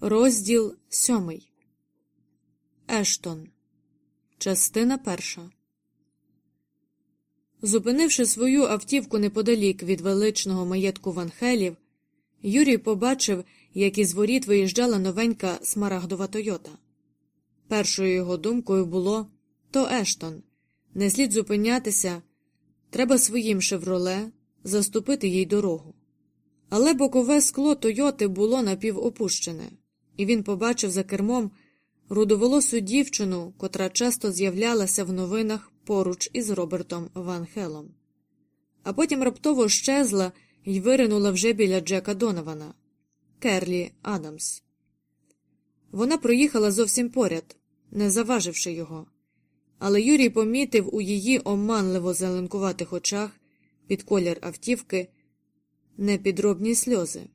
Розділ сьомий. Ештон. Частина перша. Зупинивши свою автівку неподалік від величного маєтку Ванхелів, Юрій побачив, як із воріт виїжджала новенька смарагдова Тойота. Першою його думкою було то Ештон. Не слід зупинятися, треба своїм шевроле заступити їй дорогу. Але бокове скло Тойоти було напівопущене, і він побачив за кермом рудоволосу дівчину, котра часто з'являлася в новинах поруч із Робертом Ван Хелом. А потім раптово щезла і виринула вже біля Джека Донована Керлі Адамс. Вона проїхала зовсім поряд, не заваживши його, але Юрій помітив у її оманливо зеленкуватих очах під колір автівки непідробні сльози.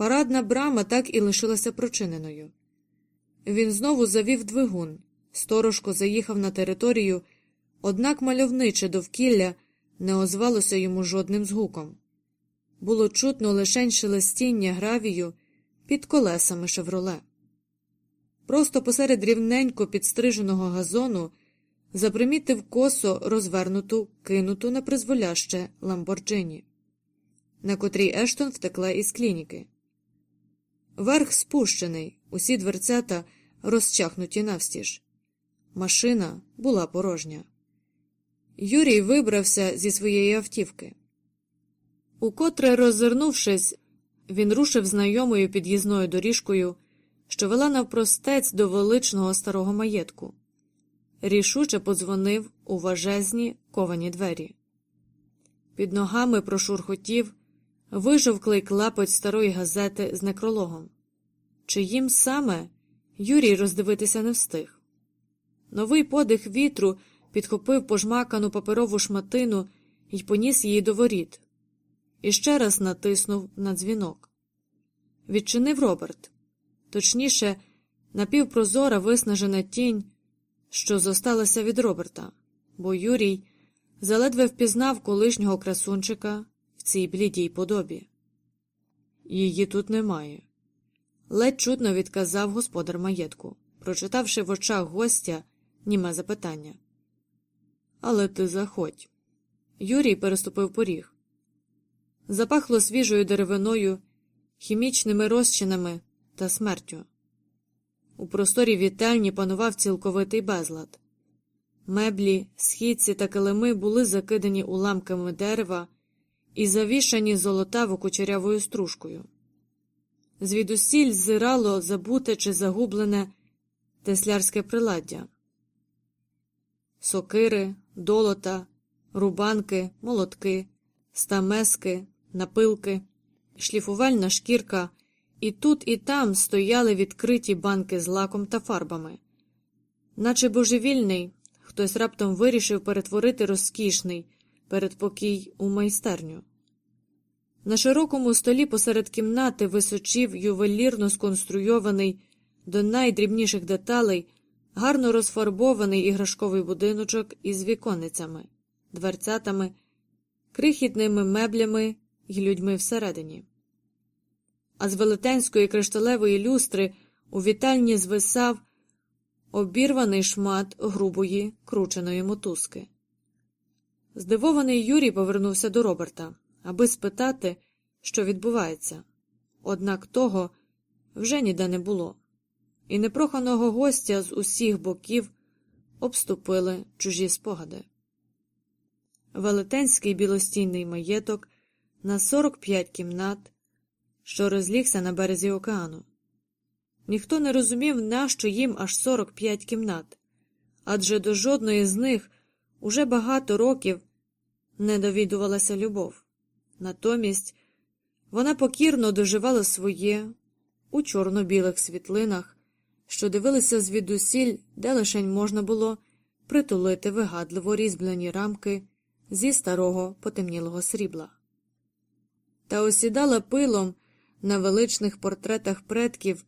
Парадна брама так і лишилася прочиненою. Він знову завів двигун, сторожко заїхав на територію, однак мальовниче довкілля не озвалося йому жодним згуком. Було чутно лишень шелестіння гравію під колесами шевроле. Просто посеред рівненько підстриженого газону запримітив косо розвернуту, кинуту на призволяще ламборджині, на котрій Ештон втекла із клініки. Верх спущений, усі дверцята розчахнуті навстіж. Машина була порожня. Юрій вибрався зі своєї автівки. Укотре, роззирнувшись, він рушив знайомою під'їзною доріжкою, що вела навпростець до величного старого маєтку. Рішуче подзвонив у важезні ковані двері. Під ногами прошурхотів вижовклий клапоть старої газети з некрологом. Чиїм саме Юрій роздивитися не встиг. Новий подих вітру підхопив пожмакану паперову шматину і поніс її до воріт. І ще раз натиснув на дзвінок. Відчинив Роберт, точніше, напівпрозора виснажена тінь, що зосталася від Роберта, бо Юрій заледве впізнав колишнього красунчика в цій блідій подобі. Її тут немає. Ледь чутно відказав господар маєтку, прочитавши в очах гостя німе запитання. Але ти заходь. Юрій переступив поріг. Запахло свіжою деревиною, хімічними розчинами та смертю. У просторі вітальні панував цілковитий безлад. Меблі, східці та килими були закидані уламками дерева і завішані золотаво кучерявою стружкою. Звідусіль зирало забуте чи загублене теслярське приладдя. Сокири, долота, рубанки, молотки, стамески, напилки, шліфувальна шкірка, і тут і там стояли відкриті банки з лаком та фарбами. Наче божевільний, хтось раптом вирішив перетворити розкішний передпокій у майстерню. На широкому столі посеред кімнати височів ювелірно сконструйований до найдрібніших деталей, гарно розфарбований іграшковий будиночок із віконницями, дверцятами, крихітними меблями й людьми всередині. А з велетенської кришталевої люстри у вітальні звисав обірваний шмат грубої крученої мотузки. Здивований Юрій повернувся до Роберта, аби спитати, що відбувається, однак того вже ніде не було, і непроханого гостя з усіх боків обступили чужі спогади. Велетенський білостійний маєток на 45 кімнат, що розлігся на березі океану. Ніхто не розумів, нащо їм аж 45 кімнат, адже до жодної з них уже багато років не довідувалася любов. Натомість вона покірно доживала своє у чорно-білих світлинах, що дивилися звідусіль, де лишень можна було притулити вигадливо різьблені рамки зі старого потемнілого срібла. Та осідала пилом на величних портретах предків,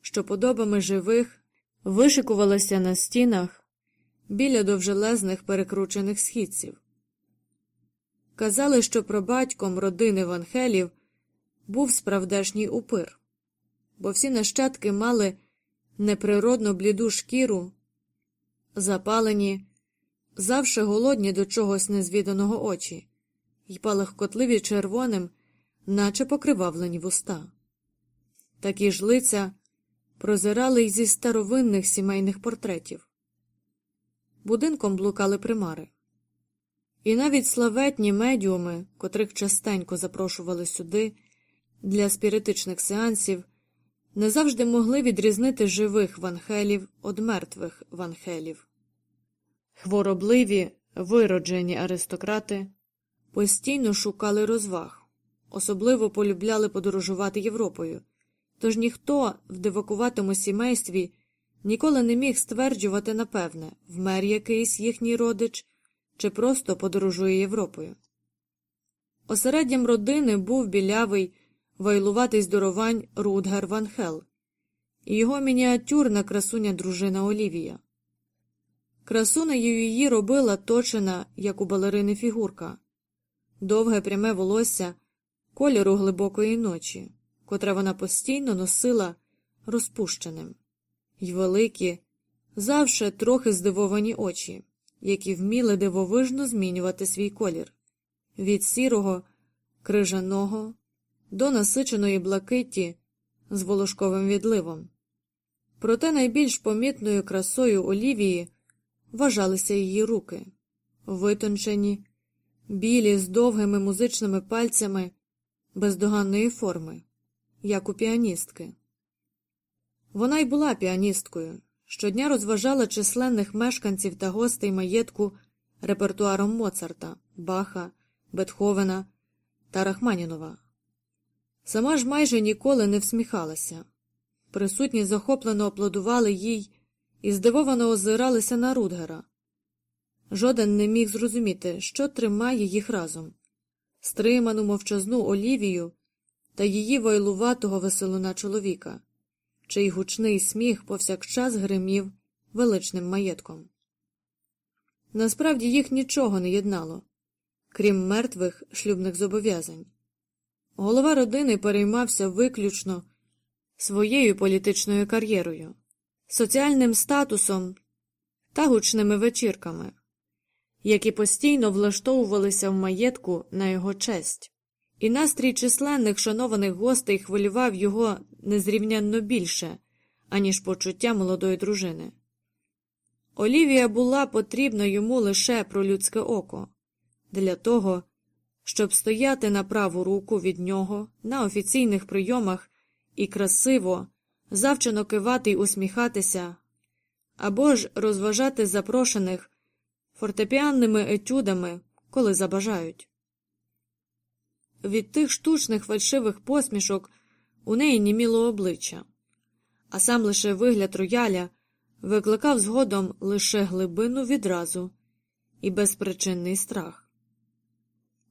що подобами живих вишикувалася на стінах біля довжелезних перекручених східців. Казали, що прабатьком родини Ванхелів був справдешній упир, бо всі нащадки мали неприродно бліду шкіру, запалені, завше голодні до чогось незвіданого очі, й палахкотливі червоним, наче покривавлені вуста. Такі ж лиця прозирали й зі старовинних сімейних портретів. Будинком блукали примари. І навіть славетні медіуми, котрих частенько запрошували сюди для спіритичних сеансів, не завжди могли відрізнити живих ванхелів від мертвих ванхелів. Хворобливі, вироджені аристократи постійно шукали розваг, особливо полюбляли подорожувати Європою, тож ніхто в дивакуватому сімействі ніколи не міг стверджувати напевне, вмер якийсь їхній родич чи просто подорожує Європою. Осереддям родини був білявий, вайлуватий здоровань Рудгер Ван Хел і його мініатюрна красуня дружина Олівія. Красунею її робила точена, як у балерини фігурка, довге пряме волосся кольору глибокої ночі, котре вона постійно носила розпущеним, й великі, завше трохи здивовані очі, які вміли дивовижно змінювати свій колір від сірого, крижаного до насиченої блакиті з волошковим відливом. Проте найбільш помітною красою Олівії вважалися її руки, витончені, білі з довгими музичними пальцями бездоганної форми, як у піаністки. Вона й була піаністкою, щодня розважала численних мешканців та гостей маєтку репертуаром Моцарта, Баха, Бетховена та Рахманінова. Сама ж майже ніколи не всміхалася. Присутні захоплено аплодували їй і здивовано озиралися на Рудгера. Жоден не міг зрозуміти, що тримає їх разом стриману мовчазну Олівію та її вайлуватого веселуна чоловіка, чий гучний сміх повсякчас гримів величним маєтком. Насправді їх нічого не єднало, крім мертвих шлюбних зобов'язань. Голова родини переймався виключно своєю політичною кар'єрою, соціальним статусом та гучними вечірками, які постійно влаштовувалися в маєтку на його честь, і настрій численних шанованих гостей хвилював його незрівнянно більше, аніж почуття молодої дружини. Олівія була потрібна йому лише про людське око для того, щоб стояти на праву руку від нього на офіційних прийомах і красиво, завчено кивати й усміхатися, або ж розважати запрошених фортепіанними етюдами, коли забажають. Від тих штучних фальшивих посмішок у неї німіло обличчя, а сам лише вигляд рояля викликав згодом лише глибину відразу і безпричинний страх.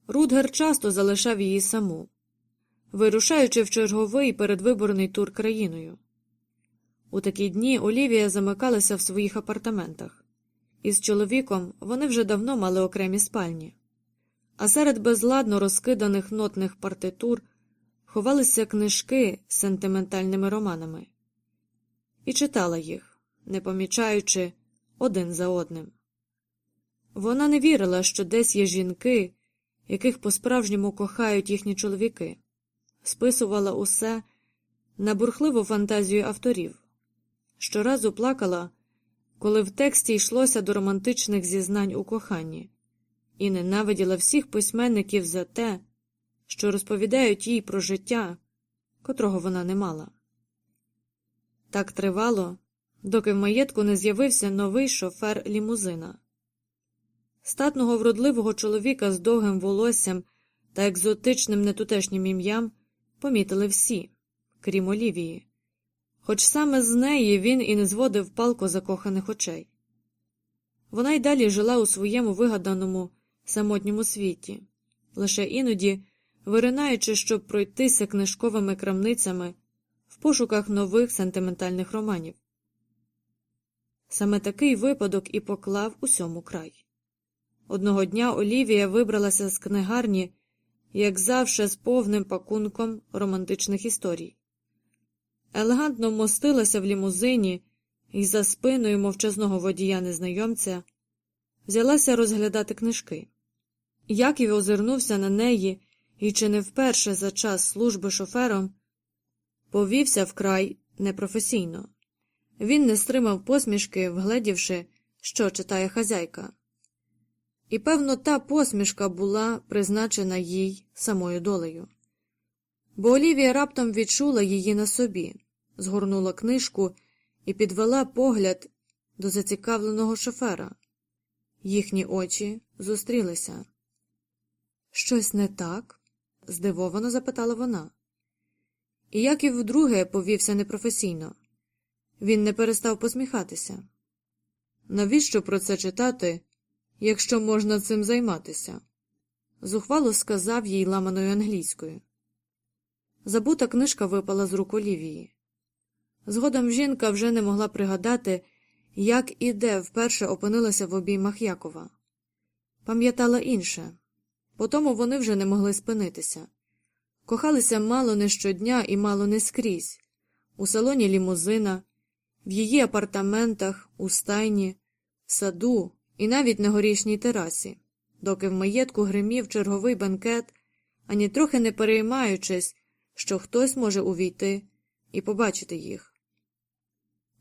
Рудгер часто залишав її саму, вирушаючи в черговий передвиборний тур країною. У такі дні Олівія замикалася в своїх апартаментах, і з чоловіком вони вже давно мали окремі спальні, а серед безладно розкиданих нотних партитур ховалися книжки з сентиментальними романами, і читала їх, не помічаючи один за одним. Вона не вірила, що десь є жінки яких по-справжньому кохають їхні чоловіки, списувала усе на бурхливу фантазію авторів. Щоразу плакала, коли в тексті йшлося до романтичних зізнань у коханні, і ненавиділа всіх письменників за те, що розповідають їй про життя, котрого вона не мала. Так тривало, доки в маєтку не з'явився новий шофер лімузина. Статного вродливого чоловіка з довгим волоссям та екзотичним нетутешнім ім'ям помітили всі, крім Олівії, хоч саме з неї він і не зводив палко закоханих очей. Вона й далі жила у своєму вигаданому самотньому світі, лише іноді виринаючи, щоб пройтися книжковими крамницями в пошуках нових сентиментальних романів. Саме такий випадок і поклав усьому край. Одного дня Олівія вибралася з книгарні, як завше, з повним пакунком романтичних історій. елегантно вмостилася в лімузині і за спиною мовчазного водія незнайомця взялася розглядати книжки. Яків озирнувся на неї і, чи не вперше за час служби шофером, повівся вкрай непрофесійно. Він не стримав посмішки, вгледівши, що читає хазяйка. І, певно, та посмішка була призначена їй самою долею. Бо Олівія раптом відчула її на собі, згорнула книжку і підвела погляд до зацікавленого шофера. Їхні очі зустрілися. Щось не так? здивовано запитала вона. І як і вдруге повівся непрофесійно. Він не перестав посміхатися. Навіщо про це читати, якщо можна цим займатися? Зухвало сказав їй ламаною англійською. Забута книжка випала з рук Олівії. Згодом жінка вже не могла пригадати, як і де вперше опинилася в обіймах Якова. Пам'ятала інше, потому вони вже не могли спинитися. Кохалися мало не щодня і мало не скрізь, у салоні лімузина, в її апартаментах, у стайні, в саду і навіть на горішній терасі, доки в маєтку гримів черговий банкет, ані трохи не переймаючись, що хтось може увійти і побачити їх.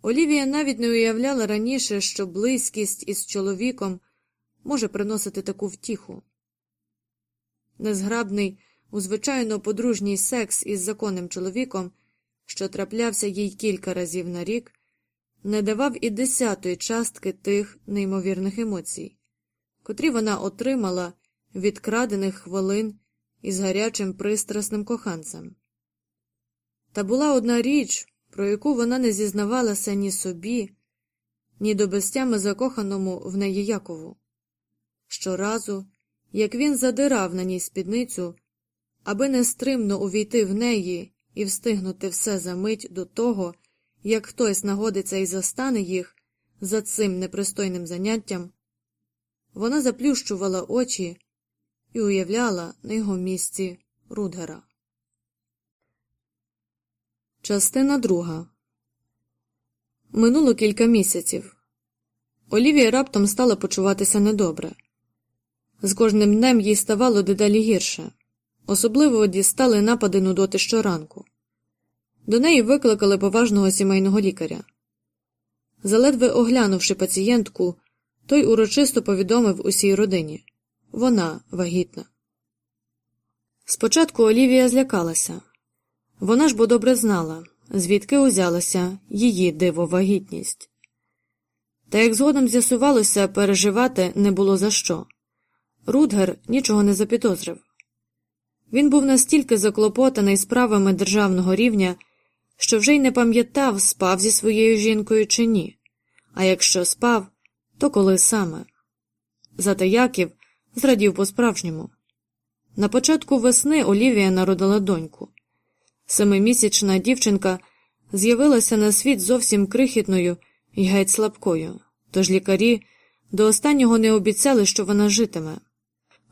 Олівія навіть не уявляла раніше, що близькість із чоловіком може приносити таку втіху. Незграбний, у звичайно подружній секс із законним чоловіком, що траплявся їй кілька разів на рік, не давав і десятої частки тих неймовірних емоцій, котрі вона отримала від крадених хвилин із гарячим пристрасним коханцем. Та була одна річ, про яку вона не зізнавалася ні собі, ні до безтями закоханому в неї Якову. Щоразу, як він задирав на ній спідницю, аби нестримно увійти в неї і встигнути все за мить до того, як хтось нагодиться і застане їх за цим непристойним заняттям, вона заплющувала очі і уявляла на його місці Рудгера. Частина друга Минуло кілька місяців. Олівія раптом стала почуватися недобре. З кожним днем їй ставало дедалі гірше, особливо дістали напади нудоти щоранку. До неї викликали поважного сімейного лікаря. Заледве оглянувши пацієнтку, той урочисто повідомив усій родині вона вагітна. Спочатку Олівія злякалася. Вона ж бо добре знала, звідки узялася її дивовагітність. Та як згодом з'ясувалося, переживати не було за що. Рудгер нічого не запідозрив. Він був настільки заклопотаний справами державного рівня, що вже й не пам'ятав, спав зі своєю жінкою чи ні, а якщо спав, то коли саме. Зате Яків зрадів по справжньому. На початку весни Олівія народила доньку. Семимісячна дівчинка з'явилася на світ зовсім крихітною і геть слабкою, тож лікарі до останнього не обіцяли, що вона житиме.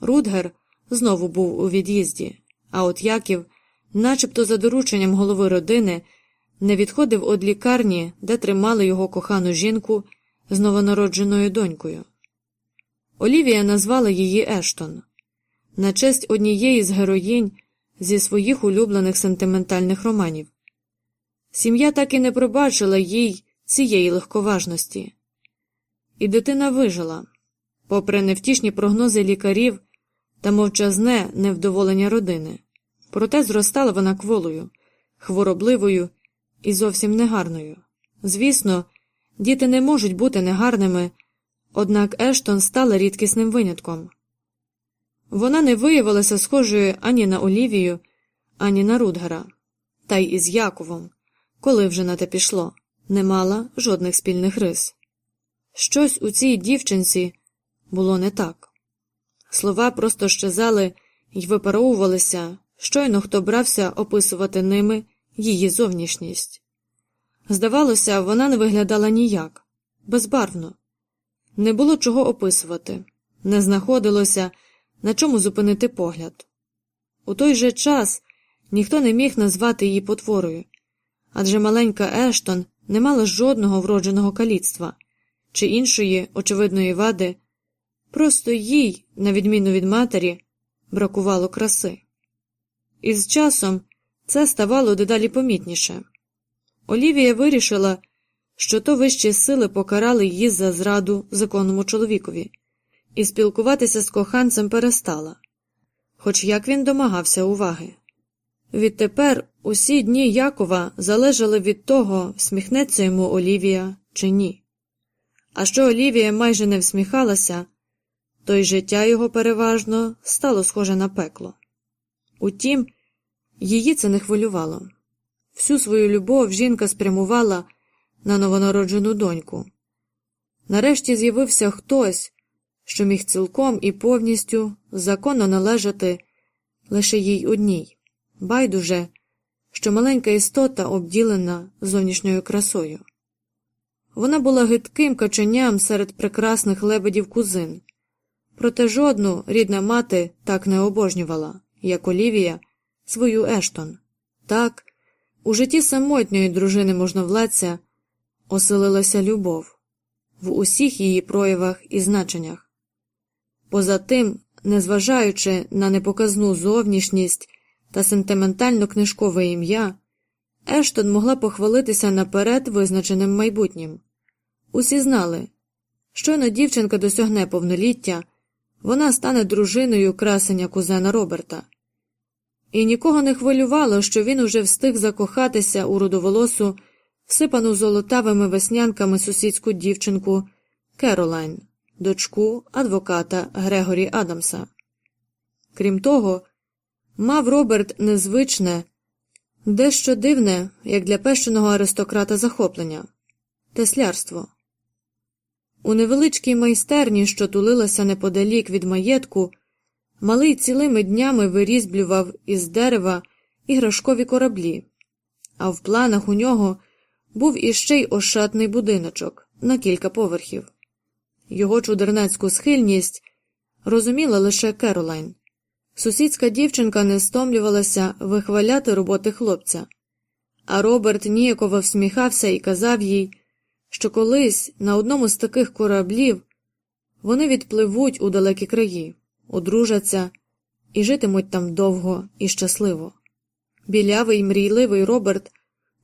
Рудгер знову був у від'їзді, а от Яків, начебто за дорученням голови родини, не відходив від лікарні, де тримали його кохану жінку з новонародженою донькою. Олівія назвала її Ештон на честь однієї з героїнь зі своїх улюблених сентиментальних романів. Сім'я так і не пробачила їй цієї легковажності, і дитина вижила, попри невтішні прогнози лікарів та мовчазне невдоволення родини. Проте зростала вона кволою, хворобливою і зовсім негарною. Звісно, діти не можуть бути негарними, однак Ештон стала рідкісним винятком. Вона не виявилася схожою ані на Олівію, ані на Рудгера, та й із Яковом, коли вже на те пішло, не мала жодних спільних рис. Щось у цій дівчинці було не так. Слова просто щезали й випаровувалися, щойно хто брався описувати ними її зовнішність. Здавалося, вона не виглядала ніяк, безбарвно, не було чого описувати, не знаходилося на чому зупинити погляд. У той же час ніхто не міг назвати її потворою, адже маленька Ештон не мала жодного вродженого каліцтва чи іншої очевидної вади, просто їй, на відміну від матері, бракувало краси. І з часом це ставало дедалі помітніше. Олівія вирішила, що то вищі сили покарали її за зраду законному чоловікові, і спілкуватися з коханцем перестала, хоч як він домагався уваги. Відтепер усі дні Якова залежали від того, всміхнеться йому Олівія чи ні. А що Олівія майже не всміхалася, то й життя його переважно стало схоже на пекло. Утім, її це не хвилювало. Всю свою любов жінка спрямувала на новонароджену доньку. Нарешті з'явився хтось, що міг цілком і повністю законно належати лише їй одній, байдуже, що маленька істота обділена зовнішньою красою. Вона була гидким каченням серед прекрасних лебедів кузин, проте жодну рідна мати так не обожнювала, як Олівія, свою Ештон. Так, у житті самотньої дружини можновладця оселилася любов в усіх її проявах і значеннях. Поза тим, незважаючи на непоказну зовнішність та сентиментально книжкове ім'я, Ештон могла похвалитися наперед визначеним майбутнім. Усі знали, щойно дівчинка досягне повноліття, вона стане дружиною красення кузена Роберта. І нікого не хвилювало, що він уже встиг закохатися у рудоволосу, всипану золотавими веснянками сусідську дівчинку Керолайн, дочку адвоката Грегорі Адамса. Крім того, мав Роберт незвичне, дещо дивне, як для пещеного аристократа захоплення теслярство. У невеличкій майстерні, що тулилася неподалік від маєтку, малий цілими днями вирізблював із дерева іграшкові кораблі, а в планах у нього був іще й ошатний будиночок на кілька поверхів. Його чудернацьку схильність розуміла лише Керолайн. Сусідська дівчинка не стомлювалася вихваляти роботи хлопця, а Роберт ніяково всміхався і казав їй, що колись на одному з таких кораблів вони відпливуть у далекі краї, одружаться і житимуть там довго і щасливо. Білявий мрійливий Роберт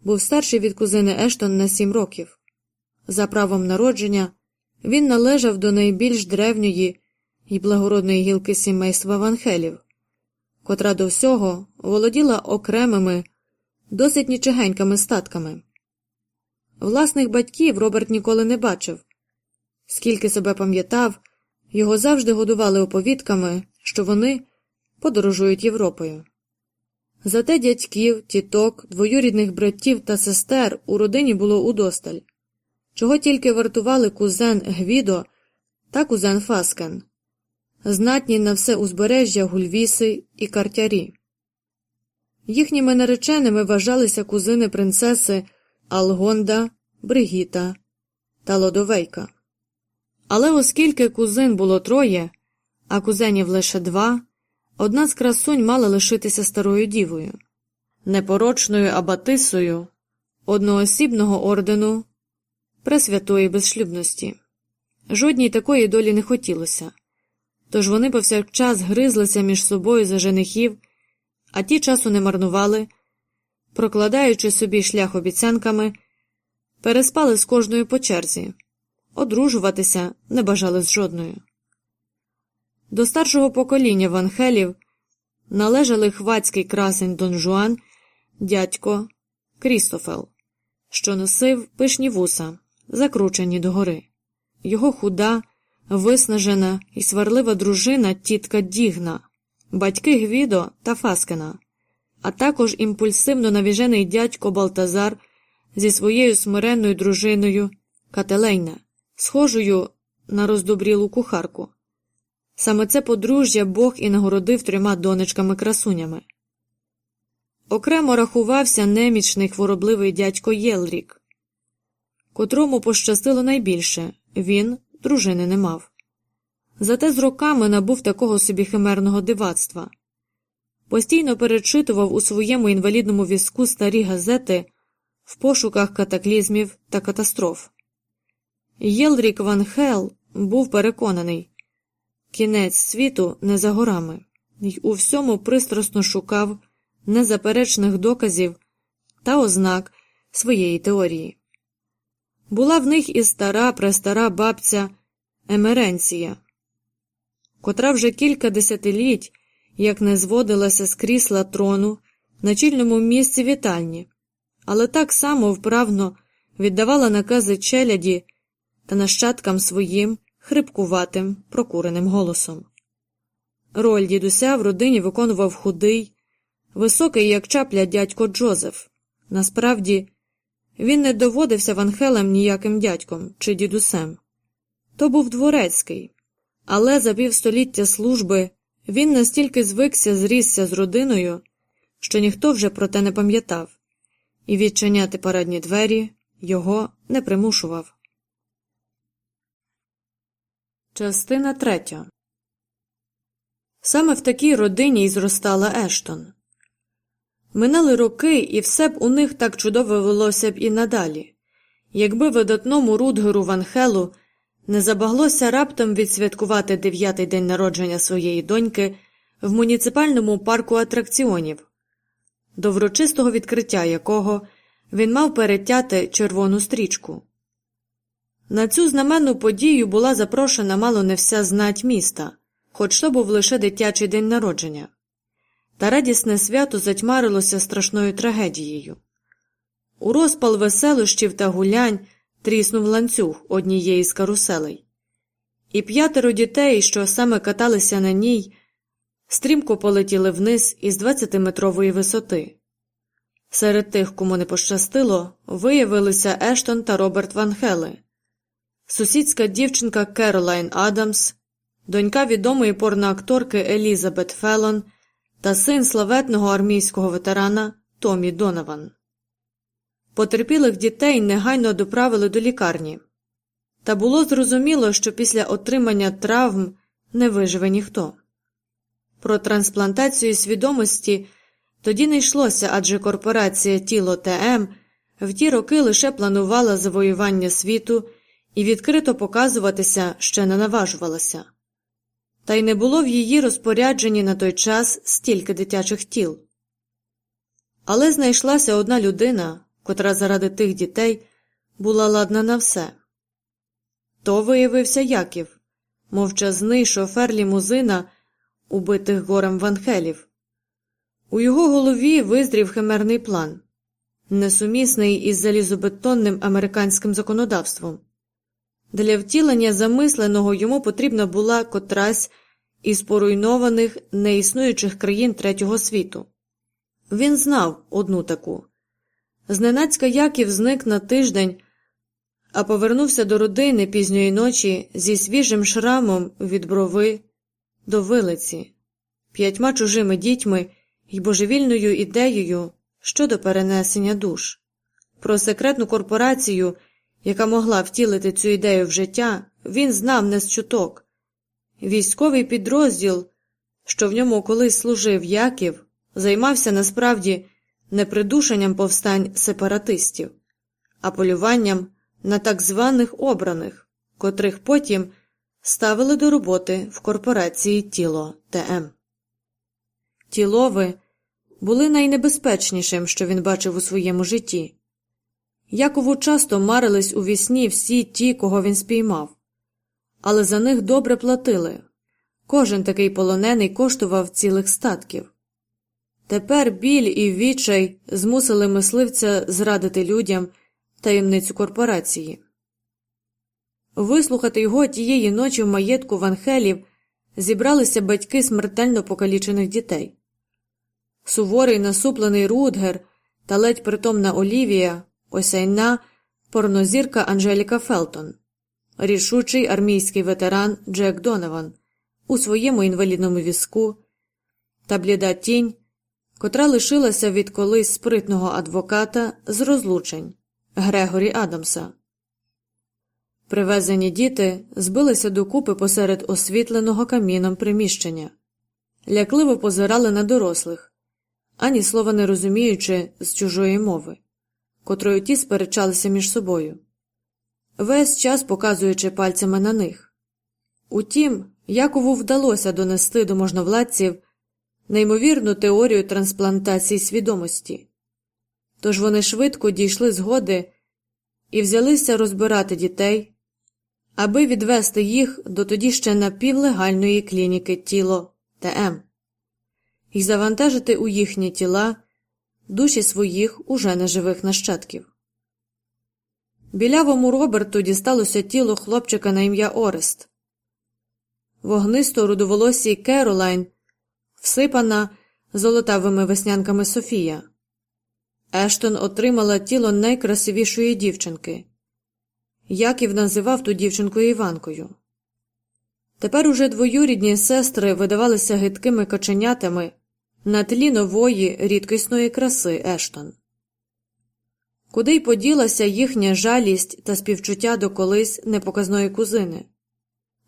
був старший від кузини Ештон на сім років. За правом народження він належав до найбільш древньої і благородної гілки сімейства Ванхелів, котра до всього володіла окремими, досить нічогенькими статками. Власних батьків Роберт ніколи не бачив. Скільки себе пам'ятав, його завжди годували оповідками, що вони подорожують Європою. Зате дядьків, тіток, двоюрідних братів та сестер у родині було удосталь, чого тільки вартували кузен Гвідо та кузен Фаскен, знатні на все узбережжя гульвіси і картярі. Їхніми нареченими вважалися кузини принцеси Алгонда, Бригіта та Лодовейка. Але оскільки кузин було троє, а кузенів лише два, одна з красунь мала лишитися старою дівою, непорочною абатисою одноосібного ордену пресвятої безшлюбності. Жодній такої долі не хотілося, тож вони повсякчас гризлися між собою за женихів, а ті часу не марнували, прокладаючи собі шлях обіцянками, переспали з кожною по черзі, одружуватися не бажали з жодною. До старшого покоління ванхелів належали хвацький красень Дон Жуан, дядько Крістофел, що носив пишні вуса, закручені догори. Його худа, виснажена і сварлива дружина тітка Дігна, батьки Гвідо та Фаскена, а також імпульсивно навіжений дядько Балтазар зі своєю смиренною дружиною Кателейна, схожою на роздобрілу кухарку. Саме це подружжя Бог і нагородив трьома донечками красунями. Окремо рахувався немічний хворобливий дядько Єлрік, котрому пощастило найбільше він дружини не мав. Зате з роками набув такого собі химерного дивацтва. Постійно перечитував у своєму інвалідному візку старі газети, в пошуках катаклізмів та катастроф. Єлрік Ван Хел був переконаний кінець світу не за горами, й у всьому пристрасно шукав незаперечних доказів та ознак своєї теорії. Була в них і стара престара бабця Емеренція, котра вже кілька десятиліть як не зводилася з крісла трону на чільному місці вітальні, але так само вправно віддавала накази челяді та нащадкам своїм хрипкуватим, прокуреним голосом. Роль дідуся в родині виконував худий, високий, як чапля, дядько Джозеф. Насправді, він не доводився Ванхелем ніяким дядьком чи дідусем. То був дворецький, але за півстоліття служби він настільки звикся зрісся з родиною, що ніхто вже про те не пам'ятав, і відчиняти парадні двері його не примушував. Частина третя Саме в такій родині й зростала Ештон. Минали роки, і все б у них так чудово велося б і надалі, якби видатному Рудгеру Ванхелу не забаглося раптом відсвяткувати дев'ятий день народження своєї доньки в муніципальному парку атракціонів, до врочистого відкриття якого він мав перетяти червону стрічку. На цю знаменну подію була запрошена мало не вся знать міста, хоч то був лише дитячий день народження, та радісне свято затьмарилося страшною трагедією. У розпал веселощів та гулянь тріснув ланцюг однієї з каруселей, і п'ятеро дітей, що саме каталися на ній, стрімко полетіли вниз із 20-метрової висоти. Серед тих, кому не пощастило, виявилися Ештон та Роберт Ван Хели, сусідська дівчинка Керолайн Адамс, донька відомої порноакторки Елізабет Фелон та син славетного армійського ветерана Томі Донован. Потерпілих дітей негайно доправили до лікарні, та було зрозуміло, що після отримання травм не виживе ніхто. Про трансплантацію свідомості тоді не йшлося, адже корпорація Тіло ТМ в ті роки лише планувала завоювання світу і відкрито показуватися ще не наважувалася. Та й не було в її розпорядженні на той час стільки дитячих тіл. Але знайшлася одна людина котра заради тих дітей була ладна на все. То виявився Яків, мовчазний шофер лімузина, убитих горем Ванхелів. У його голові визрів химерний план, несумісний із залізобетонним американським законодавством. Для втілення замисленого йому потрібна була котрась із поруйнованих неіснуючих країн третього світу. Він знав одну таку Зненацька Яків зник на тиждень, а повернувся до родини пізньої ночі зі свіжим шрамом від брови до вилиці, п'ятьма чужими дітьми і божевільною ідеєю щодо перенесення душ. Про секретну корпорацію, яка могла втілити цю ідею в життя, він знав не з чуток. Військовий підрозділ, що в ньому колись служив Яків, займався насправді не придушенням повстань сепаратистів, а полюванням на так званих обраних, котрих потім ставили до роботи в корпорації тіло ТМ. Тілови були найнебезпечнішим, що він бачив у своєму житті. Якову часто марились у вісні всі ті, кого він спіймав, але за них добре платили. Кожен такий полонений коштував цілих статків. Тепер біль і відчай змусили мисливця зрадити людям таємницю корпорації. Вислухати його тієї ночі в маєтку Ванхелів зібралися батьки смертельно покалічених дітей. Суворий насуплений Рудгер та ледь притомна Олівія, осяйна порнозірка Анжеліка Фелтон, рішучий армійський ветеран Джек Донован у своєму інвалідному візку та бліда тінь котра лишилася від колись спритного адвоката з розлучень Грегорі Адамса. Привезені діти збилися докупи посеред освітленого каміном приміщення, лякливо позирали на дорослих, ані слова не розуміючи з чужої мови, котрою ті сперечалися між собою, весь час показуючи пальцями на них. Утім, Якову вдалося донести до можновладців неймовірну теорію трансплантації свідомості, тож вони швидко дійшли згоди і взялися розбирати дітей, аби відвести їх до тоді ще напівлегальної клініки тіло ТМ і завантажити у їхні тіла душі своїх уже неживих нащадків. Білявому Роберту дісталося тіло хлопчика на ім'я Орест. Вогнисто рудоволосій Керолайн, всипана золотавими веснянками Софія. Ештон отримала тіло найкрасивішої дівчинки. Яків називав ту дівчинку Іванкою. Тепер уже двоюрідні сестри видавалися гидкими каченятами на тлі нової рідкісної краси Ештон. Куди й поділася їхня жалість та співчуття до колись непоказної кузини.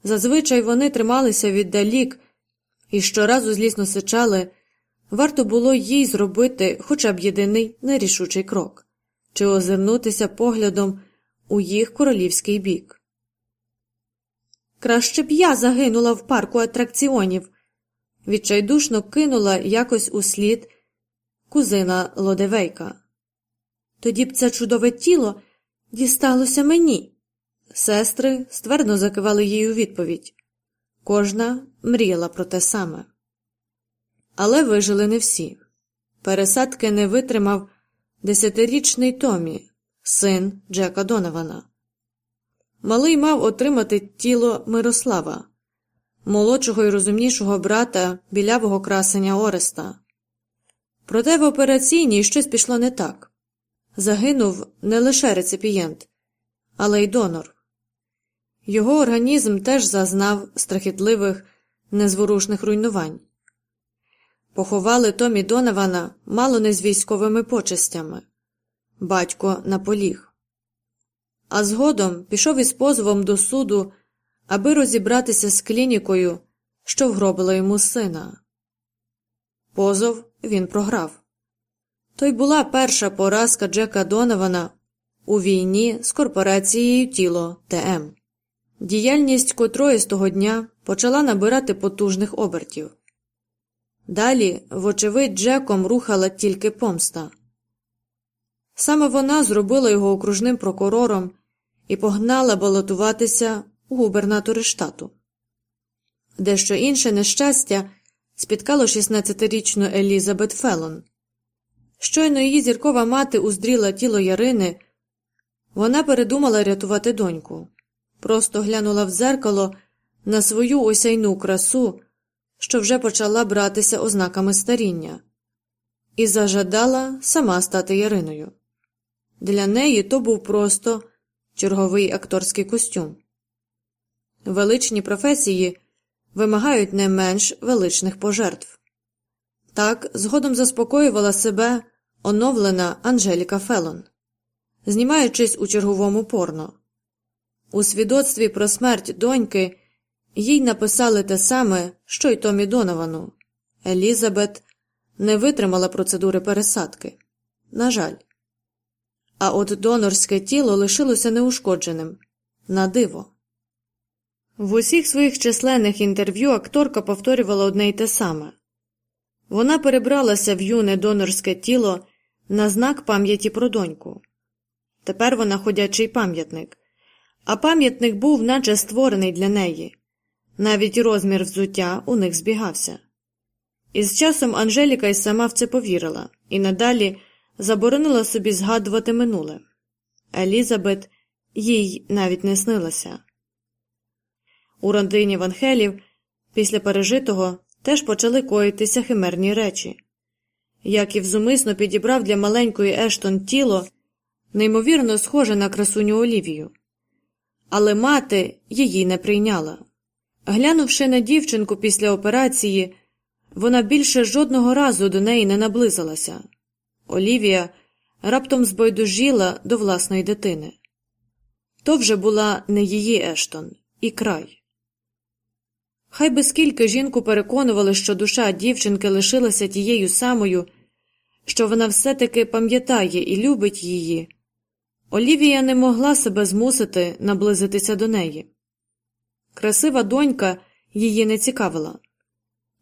Зазвичай вони трималися віддалік і щоразу злісно сичали, варто було їй зробити хоча б єдиний нерішучий крок чи озирнутися поглядом у їх королівський бік. Краще б я загинула в парку атракціонів, відчайдушно кинула якось услід кузина Лодевейка. Тоді б це чудове тіло дісталося мені. Сестри ствердно закивали їй у відповідь. Кожна мріяла про те саме. Але вижили не всі. Пересадки не витримав десятирічний Томі, син Джека Донована. Малий мав отримати тіло Мирослава, молодшого і розумнішого брата білявого красення Ореста. Проте в операційній щось пішло не так загинув не лише реципієнт, але й донор. Його організм теж зазнав страхітливих незворушних руйнувань. Поховали Томі Донована мало не з військовими почестями батько наполіг. А згодом пішов із позовом до суду, аби розібратися з клінікою, що вгробила йому сина. Позов він програв. То й була перша поразка Джека Донована у війні з корпорацією тіло ТМ, діяльність котрої з того дня почала набирати потужних обертів. Далі, вочевидь, Джеком рухала тільки помста. Саме вона зробила його окружним прокурором і погнала балотуватися у губернатори штату. Дещо інше нещастя спіткало 16-річну Елізабет Фелон. Щойно її зіркова мати уздріла тіло Ярини, вона передумала рятувати доньку, просто глянула в дзеркало на свою осяйну красу, що вже почала братися ознаками старіння, і зажадала сама стати Яриною. Для неї то був просто черговий акторський костюм. Величні професії вимагають не менш величних пожертв. Так згодом заспокоювала себе оновлена Анжеліка Фелон, знімаючись у черговому порно. У свідоцтві про смерть доньки їй написали те саме, що й Томі Доновану. Елізабет не витримала процедури пересадки. На жаль. А от донорське тіло лишилося неушкодженим на диво. В усіх своїх численних інтерв'ю акторка повторювала одне й те саме вона перебралася в юне донорське тіло на знак пам'яті про доньку. Тепер вона ходячий пам'ятник, а пам'ятник був наче створений для неї. Навіть розмір взуття у них збігався. І з часом Анжеліка й сама в це повірила і надалі заборонила собі згадувати минуле. Елізабет їй навіть не снилася. У родині Ванхелів після пережитого теж почали коїтися химерні речі. Яків зумисно підібрав для маленької Ештон тіло, неймовірно схоже на красуню Олівію. Але мати її не прийняла. Глянувши на дівчинку після операції, вона більше жодного разу до неї не наблизилася. Олівія раптом збойдужіла до власної дитини. То вже була не її Ештон і край. Хай би скільки жінку переконували, що душа дівчинки лишилася тією самою, що вона все-таки пам'ятає і любить її, Олівія не могла себе змусити наблизитися до неї. Красива донька її не цікавила,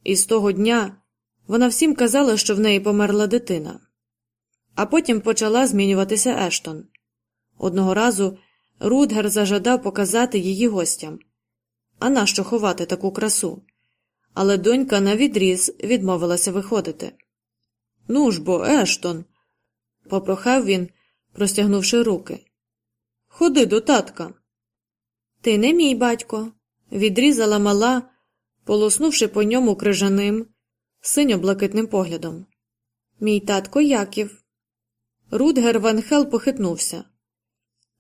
і з того дня вона всім казала, що в неї померла дитина. А потім почала змінюватися Ештон. Одного разу Рудгер зажадав показати її гостям. А нащо ховати таку красу? Але донька навідріз відмовилася виходити. Ну ж бо, Ештон, попрохав він, простягнувши руки. Ходи до татка. Ти не мій батько, відрізала мала, полоснувши по ньому крижаним, синьо блакитним поглядом. Мій татко Яків. Рудгер Ван Хел похитнувся.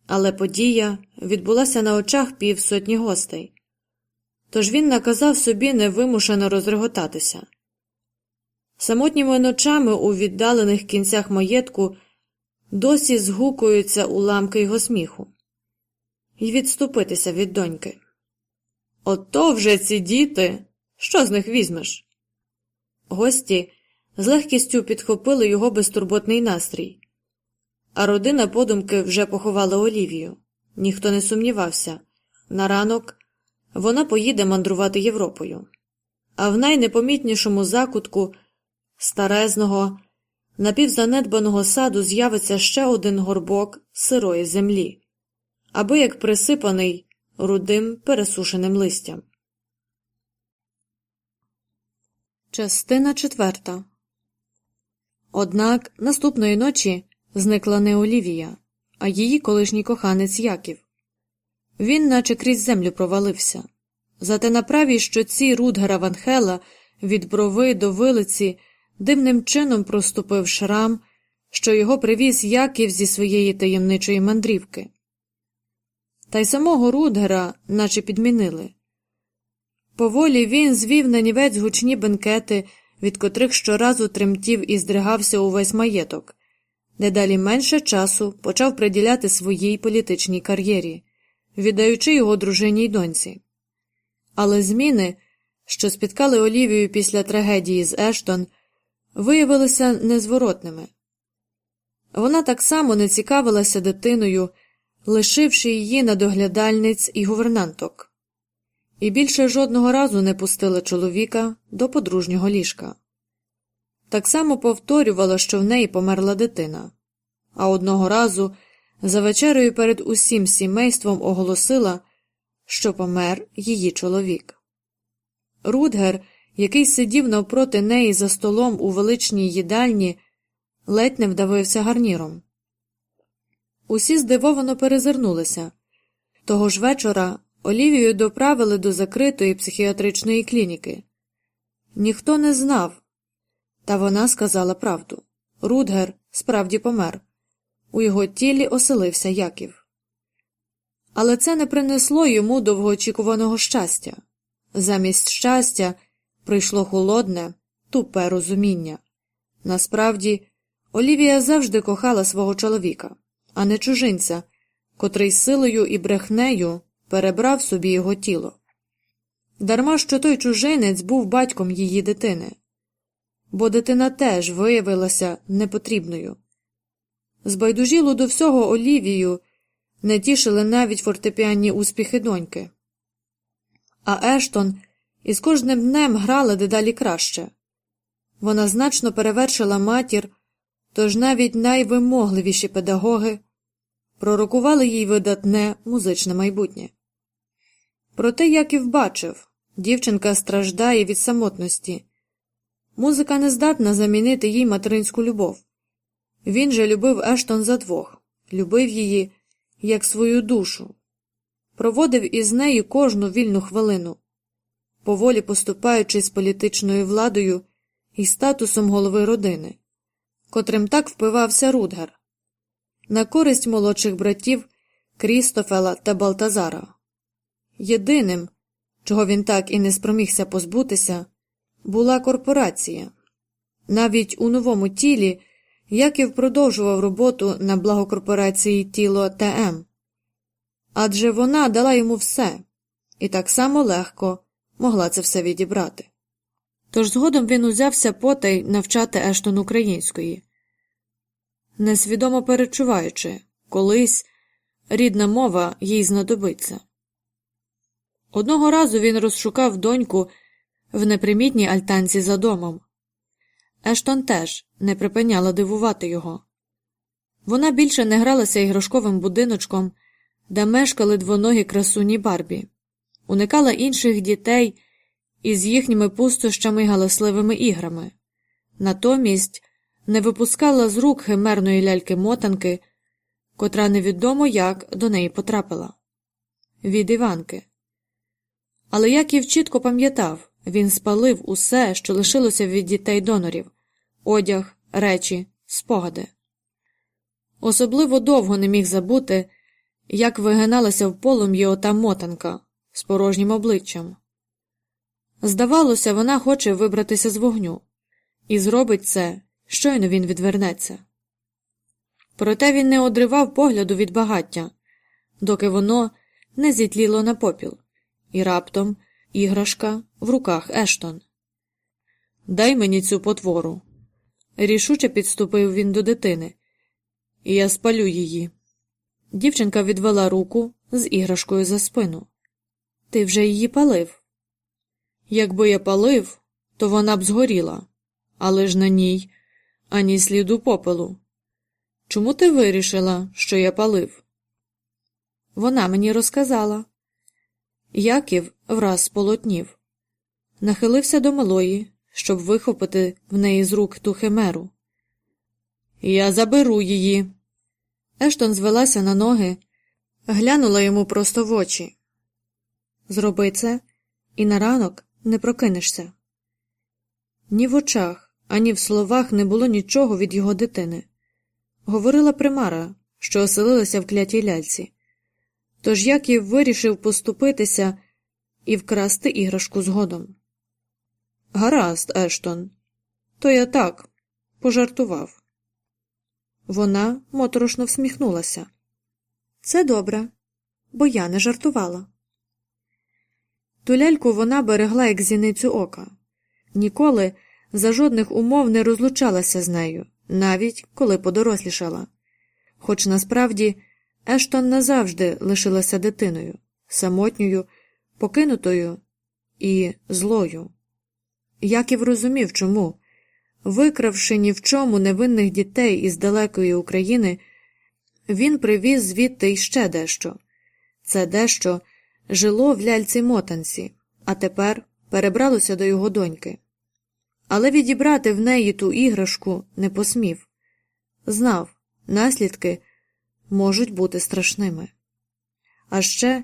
Але подія відбулася на очах півсотні гостей. Тож він наказав собі невимушено розреготатися. Самотніми ночами у віддалених кінцях маєтку досі згукуються уламки його сміху, І відступитися від доньки. Ото вже ці діти. Що з них візьмеш? Гості з легкістю підхопили його безтурботний настрій, а родина подумки вже поховала Олівію. Ніхто не сумнівався на ранок вона поїде мандрувати Європою, а в найнепомітнішому закутку старезного, напівзанедбаного саду з'явиться ще один горбок сирої землі, аби як присипаний рудим пересушеним листям. Частина четверта. Однак наступної ночі зникла не Олівія, а її колишній коханець Яків. Він наче крізь землю провалився. Зате на правій щоці Рудгера Ванхела від брови до вилиці дивним чином проступив шрам, що його привіз Яків зі своєї таємничої мандрівки. Та й самого Рудгера наче підмінили. Поволі він звів на нівець гучні бенкети, від котрих щоразу тремтів і здригався увесь маєток, дедалі менше часу почав приділяти своїй політичній кар'єрі, віддаючи його дружині й доньці. Але зміни, що спіткали Олівію після трагедії з Ештон, виявилися незворотними. Вона так само не цікавилася дитиною, лишивши її на доглядальниць і гувернанток, і більше жодного разу не пустила чоловіка до подружнього ліжка. Так само повторювала, що в неї померла дитина, а одного разу за вечерею перед усім сімейством оголосила, що помер її чоловік. Рудгер, який сидів навпроти неї за столом у величній їдальні, ледь не вдавився гарніром. Усі здивовано перезирнулися. Того ж вечора Олівію доправили до закритої психіатричної клініки. Ніхто не знав, та вона сказала правду. Рудгер справді помер. У його тілі оселився Яків. Але це не принесло йому довгоочікуваного щастя. Замість щастя прийшло холодне, тупе розуміння. Насправді, Олівія завжди кохала свого чоловіка, а не чужинця, котрий силою і брехнею перебрав собі його тіло. Дарма що той чужинець був батьком її дитини, бо дитина теж виявилася непотрібною. Збайдужілу до всього Олівію не тішили навіть фортепіанні успіхи доньки. А Ештон із кожним днем грала дедалі краще. Вона значно перевершила матір, тож навіть найвимогливіші педагоги пророкували їй видатне музичне майбутнє. Проте, як і вбачив, дівчинка страждає від самотності. Музика не здатна замінити їй материнську любов. Він же любив Ештон за двох, любив її як свою душу, проводив із нею кожну вільну хвилину, поволі поступаючись політичною владою і статусом голови родини, котрим так впивався Рудгар, на користь молодших братів Крістофела та Балтазара. Єдиним, чого він так і не спромігся позбутися, була корпорація. Навіть у новому тілі Яків продовжував роботу на благо корпорації тіло ТМ, адже вона дала йому все і так само легко могла це все відібрати. Тож згодом він узявся потай навчати Ештон української, несвідомо перечуваючи, колись рідна мова їй знадобиться. Одного разу він розшукав доньку в непримітній альтанці за домом. Ештон теж не припиняла дивувати його. Вона більше не гралася іграшковим будиночком, де мешкали двоногі красуні Барбі, уникала інших дітей із їхніми пустощами й галасливими іграми, натомість не випускала з рук химерної ляльки мотанки, котра невідомо як до неї потрапила від Іванки. Але Яків чітко пам'ятав він спалив усе, що лишилося від дітей донорів одяг, речі, спогади. Особливо довго не міг забути, як вигиналася в полум'ї ота мотанка з порожнім обличчям. Здавалося, вона хоче вибратися з вогню, і зробить це, щойно він відвернеться. Проте він не одривав погляду від багаття, доки воно не зітліло на попіл, і раптом іграшка в руках Ештон. Дай мені цю потвору. Рішуче підступив він до дитини, і я спалю її. Дівчинка відвела руку з іграшкою за спину. Ти вже її палив. Якби я палив, то вона б згоріла, але ж на ній ані сліду попелу. Чому ти вирішила, що я палив? Вона мені розказала. Яків враз сполотнів, нахилився до малої, щоб вихопити в неї з рук ту химеру. Я заберу її. Ештон звелася на ноги, глянула йому просто в очі. Зроби це, і на ранок не прокинешся. Ні в очах, ані в словах не було нічого від його дитини. Говорила примара, що оселилася в клятій ляльці. Тож Яків вирішив поступитися і вкрасти іграшку згодом. Гаразд, Ештон, то я так пожартував. Вона моторошно всміхнулася. Це добре, бо я не жартувала. Ту ляльку вона берегла як зіницю ока, ніколи за жодних умов не розлучалася з нею, навіть коли подорослішала. Хоч насправді Ештон назавжди лишилася дитиною, самотньою, покинутою і злою. Яків розумів, чому, викравши ні в чому невинних дітей із далекої України, він привіз звідти іще дещо. Це дещо жило в ляльці мотанці, а тепер перебралося до його доньки. Але відібрати в неї ту іграшку не посмів. Знав, наслідки можуть бути страшними. А ще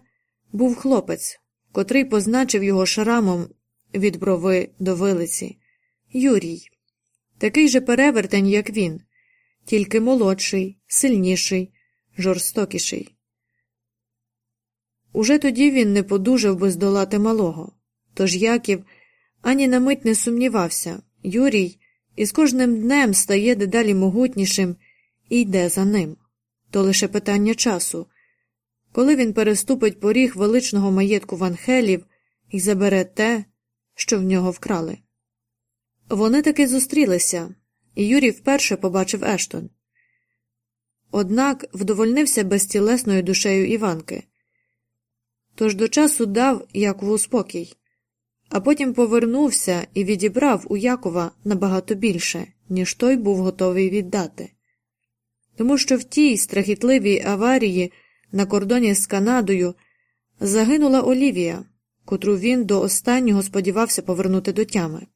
був хлопець, котрий позначив його шрамом від брови до вилиці Юрій, такий же перевертень, як він, тільки молодший, сильніший, жорстокіший. Уже тоді він не подужав би здолати малого. Тож Яків ані на мить не сумнівався Юрій із кожним днем стає дедалі могутнішим і йде за ним. То лише питання часу. Коли він переступить поріг величного маєтку Ванхелів і забере те, що в нього вкрали. Вони таки зустрілися, і Юрій вперше побачив Ештон. Однак вдовольнився безтілесною душею Іванки. Тож до часу дав Якову спокій, а потім повернувся і відібрав у Якова набагато більше, ніж той був готовий віддати. Тому що в тій страхітливій аварії на кордоні з Канадою загинула Олівія, котру він до останнього сподівався повернути до тями.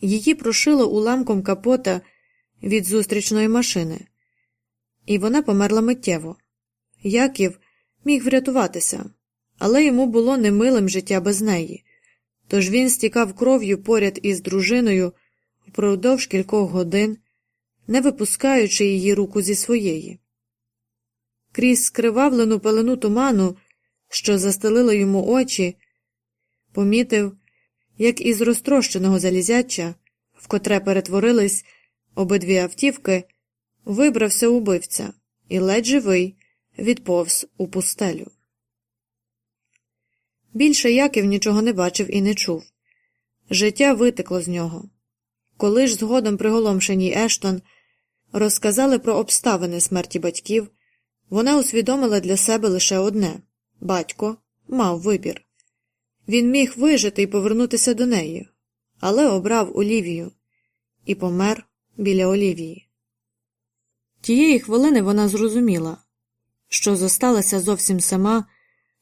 Її прошило уламком капота від зустрічної машини, і вона померла миттєво. Яків міг врятуватися, але йому було немилим життя без неї, тож він стікав кров'ю поряд із дружиною впродовж кількох годин, не випускаючи її руку зі своєї. Крізь скривавлену пелену туману, що застелила йому очі, помітив, як із розтрощеного залізяча, в котре перетворились обидві автівки, вибрався убивця і ледь живий відповз у пустелю. Більше Яків нічого не бачив і не чув. Життя витекло з нього. Коли ж згодом приголомшеній Ештон розказали про обставини смерті батьків, вона усвідомила для себе лише одне батько мав вибір. Він міг вижити і повернутися до неї, але обрав Олівію і помер біля Олівії. Тієї хвилини вона зрозуміла, що зосталася зовсім сама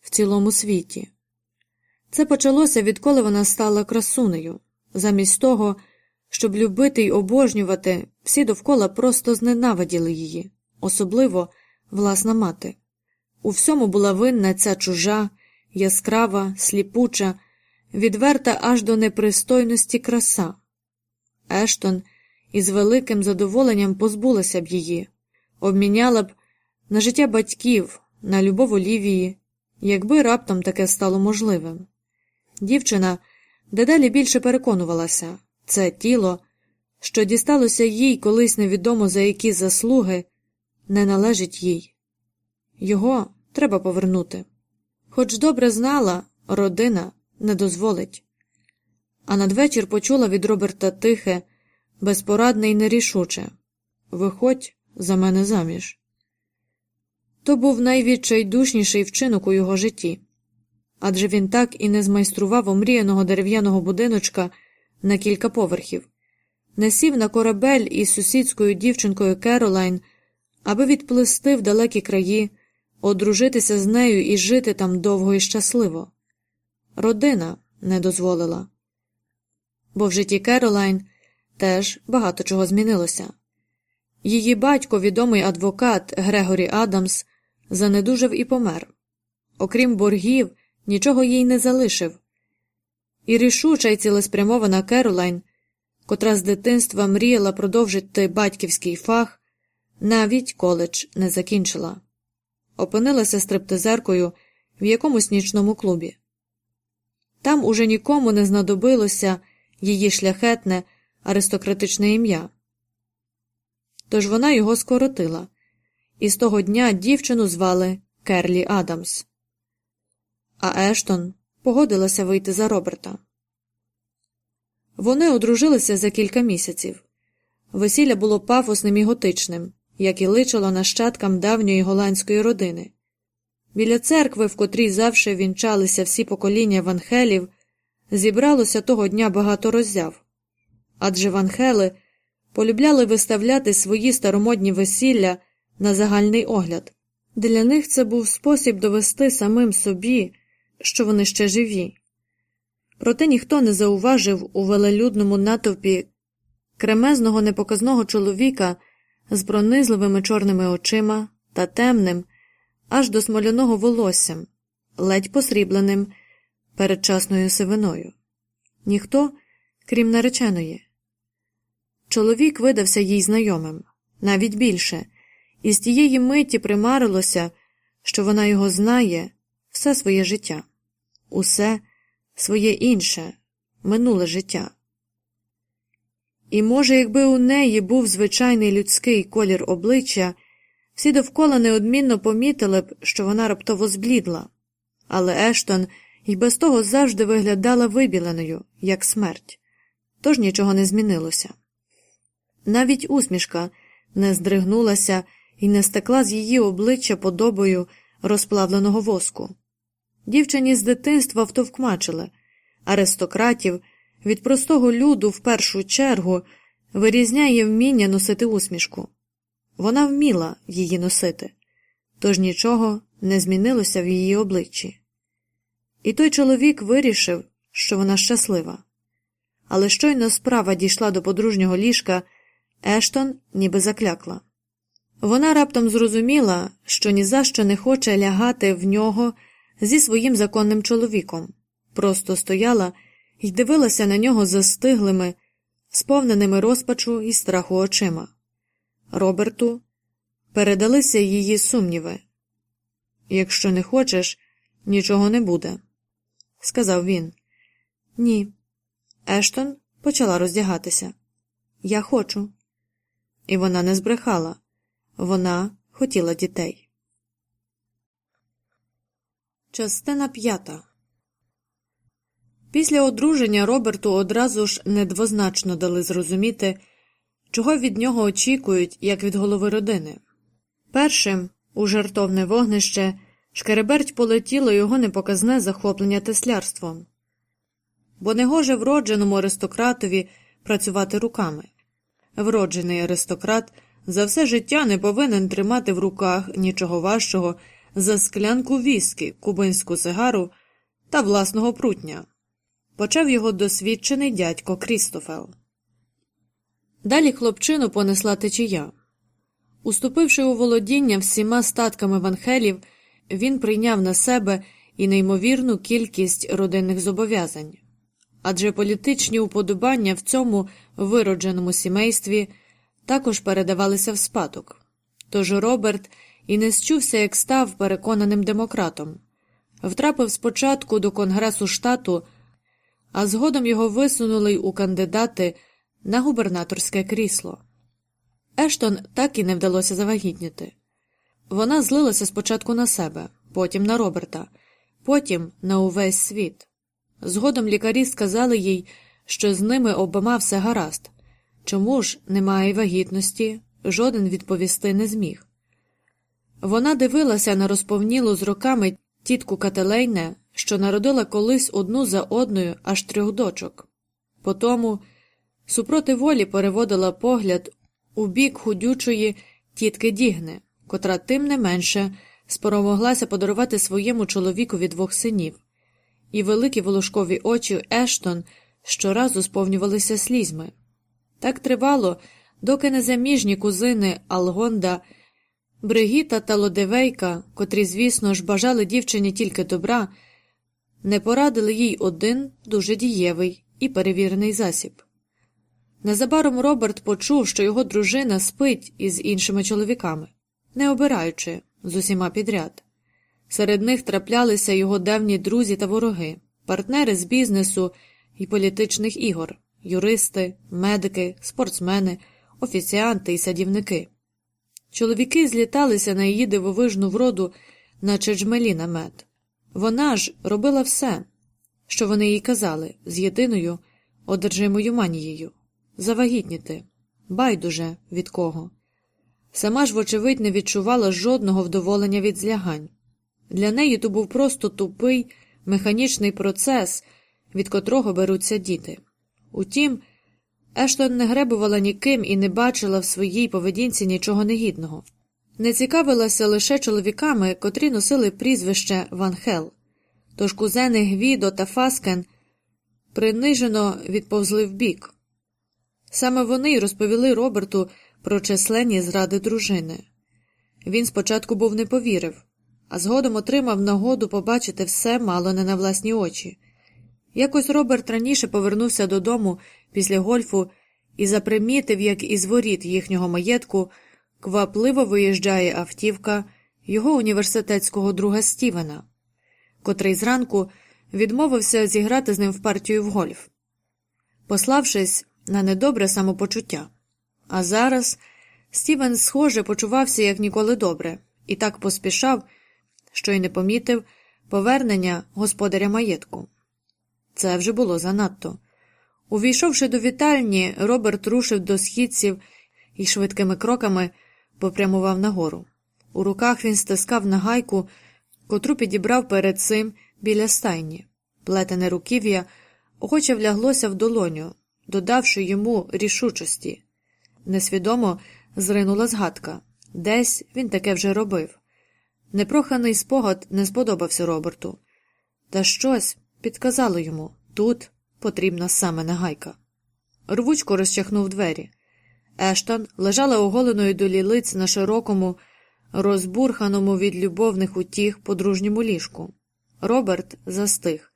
в цілому світі. Це почалося, відколи вона стала красунею, замість того, щоб любити й обожнювати, всі довкола просто зненавиділи її, особливо власна мати. У всьому була винна ця чужа, яскрава, сліпуча, відверта аж до непристойності краса. Ештон із великим задоволенням позбулася б її, обміняла б на життя батьків, на любов Олівії, якби раптом таке стало можливим. Дівчина дедалі більше переконувалася це тіло, що дісталося їй колись невідомо за які заслуги, не належить їй. Його треба повернути. Хоч добре знала, родина не дозволить. А надвечір почула від Роберта тихе, безпорадне і нерішуче Виходь за мене заміж. То був найвідчайдушніший вчинок у його житті адже він так і не змайстрував омріяного дерев'яного будиночка на кілька поверхів, не сів на корабель із сусідською дівчинкою Керолайн, аби відплисти в далекі краї, одружитися з нею і жити там довго і щасливо. Родина не дозволила. Бо в житті Керолайн теж багато чого змінилося. Її батько, відомий адвокат Грегорі Адамс, занедужав і помер. Окрім боргів, нічого їй не залишив. І рішуча й цілеспрямована Керолайн, котра з дитинства мріяла продовжити батьківський фах, навіть коледж не закінчила, опинилася стриптизеркою в якомусь нічному клубі. Там уже нікому не знадобилося її шляхетне аристократичне ім'я. Тож вона його скоротила, і з того дня дівчину звали Керлі Адамс. А Ештон погодилася вийти за Роберта. Вони одружилися за кілька місяців. Весілля було пафосним і готичним, як і личило нащадкам давньої голландської родини. Біля церкви, в котрій завше вінчалися всі покоління ванхелів, зібралося того дня багато роззяв. Адже ванхели полюбляли виставляти свої старомодні весілля на загальний огляд. Для них це був спосіб довести самим собі, що вони ще живі. Проте ніхто не зауважив у велелюдному натовпі кремезного непоказного чоловіка з пронизливими чорними очима та темним, аж до смоляного волоссям, ледь посрібленим передчасною сивиною. Ніхто, крім нареченої. Чоловік видався їй знайомим, навіть більше, і з тієї миті примарилося, що вона його знає все своє життя, усе своє інше, минуле життя. І, може, якби у неї був звичайний людський колір обличчя, всі довкола неодмінно помітили б, що вона раптово зблідла, але Ештон і без того завжди виглядала вибіленою, як смерть, тож нічого не змінилося. Навіть усмішка не здригнулася і не стекла з її обличчя подобою розплавленого воску. Дівчині з дитинства втовкмачили аристократів від простого люду в першу чергу вирізняє вміння носити усмішку. Вона вміла її носити, тож нічого не змінилося в її обличчі. І той чоловік вирішив, що вона щаслива. Але щойно справа дійшла до подружнього ліжка, Ештон ніби заклякла. Вона раптом зрозуміла, що ні за що не хоче лягати в нього зі своїм законним чоловіком, просто стояла і дивилася на нього застиглими, сповненими розпачу і страху очима. Роберту передалися її сумніви. Якщо не хочеш, нічого не буде, сказав він. Ні. Ештон почала роздягатися. Я хочу. І вона не збрехала. Вона хотіла дітей. Частина п'ята. Після одруження Роберту одразу ж недвозначно дали зрозуміти, чого від нього очікують, як від голови родини. Першим, у жартовне вогнище, шкереберть полетіло його непоказне захоплення теслярством, бо не гоже вродженому аристократові працювати руками. Вроджений аристократ за все життя не повинен тримати в руках нічого важчого за склянку віскі, кубинську сигару та власного прутня. Почав його досвідчений дядько Крістофел. Далі хлопчину понесла течія. Уступивши у володіння всіма статками ванхелів, він прийняв на себе і неймовірну кількість родинних зобов'язань адже політичні уподобання в цьому виродженому сімействі також передавалися в спадок. Тож Роберт і не счувся, як став переконаним демократом, втрапив спочатку до Конгресу штату, а згодом його висунули й у кандидати на губернаторське крісло. Ештон так і не вдалося завагітніти. Вона злилася спочатку на себе, потім на Роберта, потім на увесь світ. Згодом лікарі сказали їй, що з ними обома все гаразд. Чому ж немає вагітності, жоден відповісти не зміг. Вона дивилася на розповнілу з роками тітку Кателейне, що народила колись одну за одною аж трьох дочок. Потому супроти волі переводила погляд у бік худючої тітки Дігни, котра тим не менше спромоглася подарувати своєму чоловікові двох синів і великі волошкові очі Ештон щоразу сповнювалися слізьми. Так тривало, доки незаміжні кузини Алгонда, Бригіта та Лодевейка, котрі, звісно ж, бажали дівчині тільки добра, не порадили їй один дуже дієвий і перевірений засіб. Незабаром Роберт почув, що його дружина спить із іншими чоловіками, не обираючи з усіма підряд. Серед них траплялися його давні друзі та вороги, партнери з бізнесу і політичних ігор, юристи, медики, спортсмени, офіціанти і садівники. Чоловіки зліталися на її дивовижну вроду, наче джмелі на мед. Вона ж робила все, що вони їй казали, з єдиною одержимою манією завагітніти, байдуже від кого. Сама ж, вочевидь, не відчувала жодного вдоволення від злягань. Для неї то був просто тупий механічний процес, від котрого беруться діти. Утім, Ештон не гребувала ніким і не бачила в своїй поведінці нічого негідного, не цікавилася лише чоловіками, котрі носили прізвище Ван Хел, тож кузени Гвідо та Фаскен принижено відповзли вбік. Саме вони й розповіли Роберту про численні зради дружини. Він спочатку був не повірив а згодом отримав нагоду побачити все мало не на власні очі. Якось Роберт раніше повернувся додому після гольфу і запримітив, як із воріт їхнього маєтку квапливо виїжджає автівка його університетського друга Стівена, котрий зранку відмовився зіграти з ним в партію в гольф, пославшись на недобре самопочуття. А зараз Стівен, схоже, почувався як ніколи добре, і так поспішав що й не помітив повернення господаря маєтку. Це вже було занадто. Увійшовши до вітальні, Роберт рушив до східців і швидкими кроками попрямував нагору. У руках він стискав нагайку, котру підібрав перед цим біля стайні. Плетене руків'я охоче вляглося в долоню, додавши йому рішучості. Несвідомо зринула згадка десь він таке вже робив. Непроханий спогад не сподобався Роберту, та щось підказало йому тут потрібна саме нагайка. Рвучко розчахнув двері. Ештон лежала оголеною до лілиць на широкому, розбурханому від любовних утіх подружньому ліжку. Роберт застиг.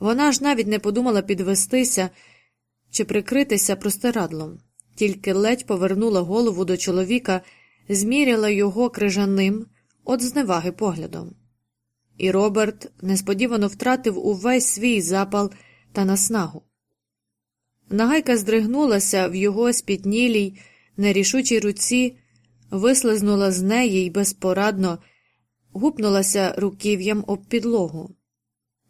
Вона ж навіть не подумала підвестися чи прикритися простирадлом, тільки ледь повернула голову до чоловіка, зміряла його крижаним от зневаги поглядом. І Роберт несподівано втратив увесь свій запал та наснагу. Нагайка здригнулася в його спітнілій, нерішучій руці, вислизнула з неї й безпорадно гупнулася руків'ям об підлогу.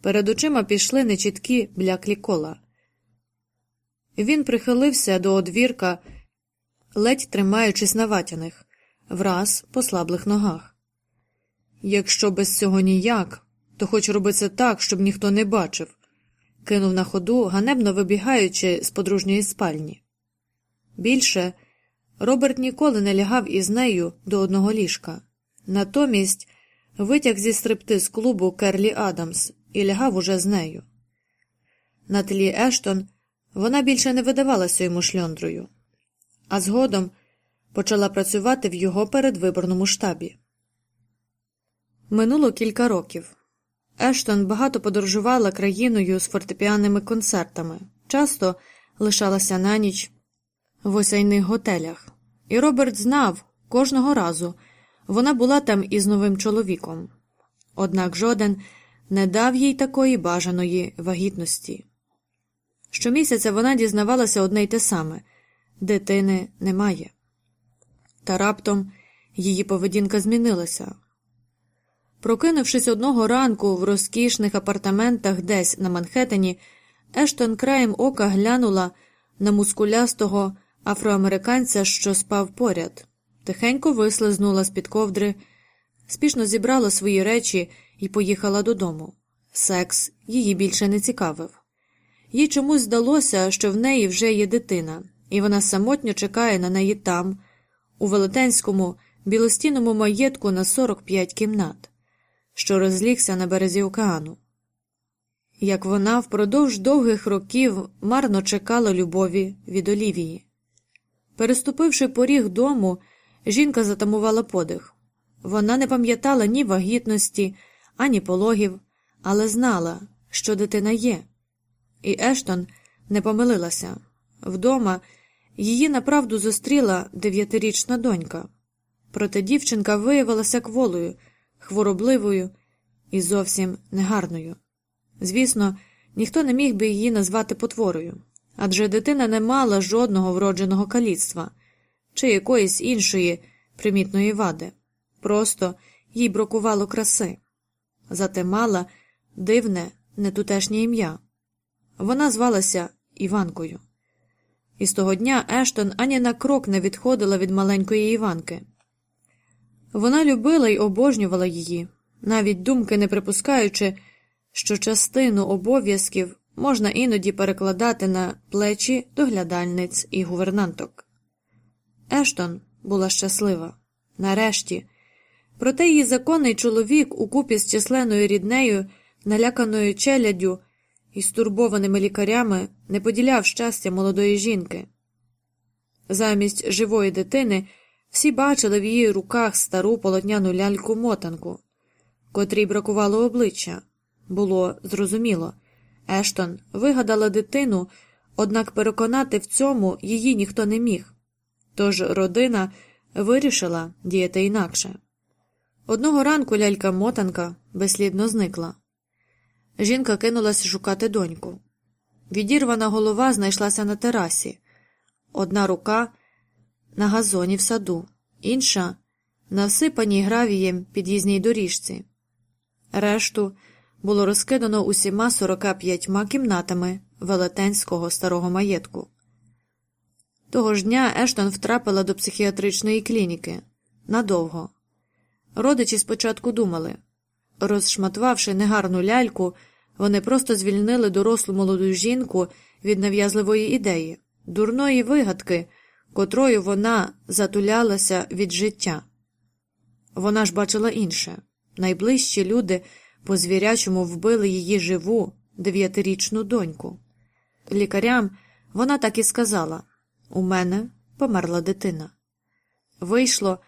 Перед очима пішли нечіткі бляклі кола. Він прихилився до одвірка, ледь тримаючись на ватяних, враз по слаблих ногах. Якщо без цього ніяк, то хоч роби це так, щоб ніхто не бачив, кинув на ходу, ганебно вибігаючи з подружньої спальні. Більше Роберт ніколи не лягав із нею до одного ліжка. Натомість витяг зі стриптиз клубу Керлі Адамс і лягав уже з нею. На тлі Ештон вона більше не видавалася йому шльондрою, а згодом почала працювати в його передвиборному штабі. Минуло кілька років. Ештон багато подорожувала країною з фортепіанними концертами, часто лишалася на ніч в осяйних готелях, і Роберт знав кожного разу вона була там із новим чоловіком. Однак жоден не дав їй такої бажаної вагітності. Щомісяця вона дізнавалася одне й те саме дитини немає. Та раптом її поведінка змінилася. Прокинувшись одного ранку в розкішних апартаментах десь на Манхеттені, Ештон краєм ока глянула на мускулястого афроамериканця, що спав поряд, тихенько вислизнула з під ковдри, спішно зібрала свої речі і поїхала додому. Секс її більше не цікавив. Їй чомусь здалося, що в неї вже є дитина, і вона самотньо чекає на неї там, у велетенському білостінному маєтку на 45 кімнат, що розлігся на березі океану. Як вона впродовж довгих років марно чекала любові від Олівії. Переступивши поріг дому, жінка затамувала подих. Вона не пам'ятала ні вагітності, ані пологів, але знала, що дитина є. І Ештон не помилилася вдома її направду зустріла дев'ятирічна донька. Проте дівчинка виявилася кволою, хворобливою і зовсім негарною. Звісно, ніхто не міг би її назвати потворою адже дитина не мала жодного вродженого каліцтва чи якоїсь іншої примітної вади, просто їй бракувало краси, зате мала дивне, нетутешнє ім'я. Вона звалася Іванкою. І з того дня Ештон ані на крок не відходила від маленької Іванки. Вона любила й обожнювала її, навіть думки не припускаючи, що частину обов'язків можна іноді перекладати на плечі доглядальниць і гувернанток. Ештон була щаслива нарешті, проте її законний чоловік укупі з численною ріднею, наляканою челяддю і стурбованими лікарями не поділяв щастя молодої жінки. Замість живої дитини всі бачили в її руках стару полотняну ляльку мотанку, котрій бракувало обличчя. Було зрозуміло. Ештон вигадала дитину, однак переконати в цьому її ніхто не міг. Тож родина вирішила діяти інакше. Одного ранку лялька мотанка безслідно зникла. Жінка кинулася шукати доньку. Відірвана голова знайшлася на терасі, одна рука на газоні в саду, інша на всипаній гравієм під'їзній доріжці. Решту було розкидано усіма 45 кімнатами велетенського старого маєтку. Того ж дня Ештон втрапила до психіатричної клініки надовго. Родичі спочатку думали розшматувавши негарну ляльку, вони просто звільнили дорослу молоду жінку від нав'язливої ідеї, дурної вигадки, котрою вона затулялася від життя. Вона ж бачила інше найближчі люди по звірячому вбили її живу дев'ятирічну доньку. Лікарям вона так і сказала у мене померла дитина. Вийшло,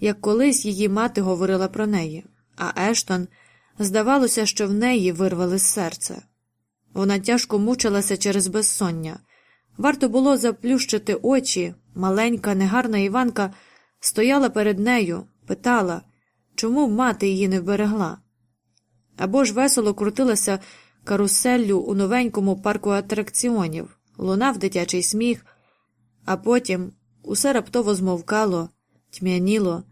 як колись її мати говорила про неї, а Ештон здавалося, що в неї вирвали серце. Вона тяжко мучилася через безсоння. Варто було заплющити очі, маленька, негарна Іванка стояла перед нею, питала, чому мати її не вберегла. Або ж весело крутилася каруселлю у новенькому парку атракціонів, лунав дитячий сміх, а потім усе раптово змовкало, тьмяніло,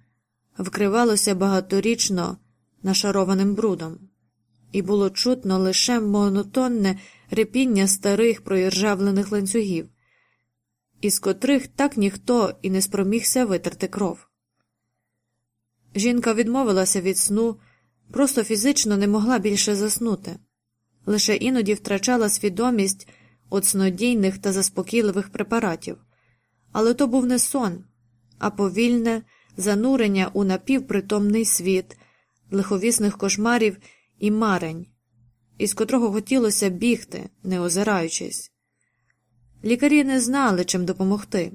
вкривалося багаторічно нашарованим брудом, і було чутно лише монотонне репіння старих проіржавлених ланцюгів. із котрих так ніхто і не спромігся витерти кров. Жінка відмовилася від сну, просто фізично не могла більше заснути, лише іноді втрачала свідомість від снодійних та заспокійливих препаратів, але то був не сон, а повільне занурення у напівпритомний світ, лиховісних кошмарів і марень, із котрого хотілося бігти, не озираючись. Лікарі не знали, чим допомогти.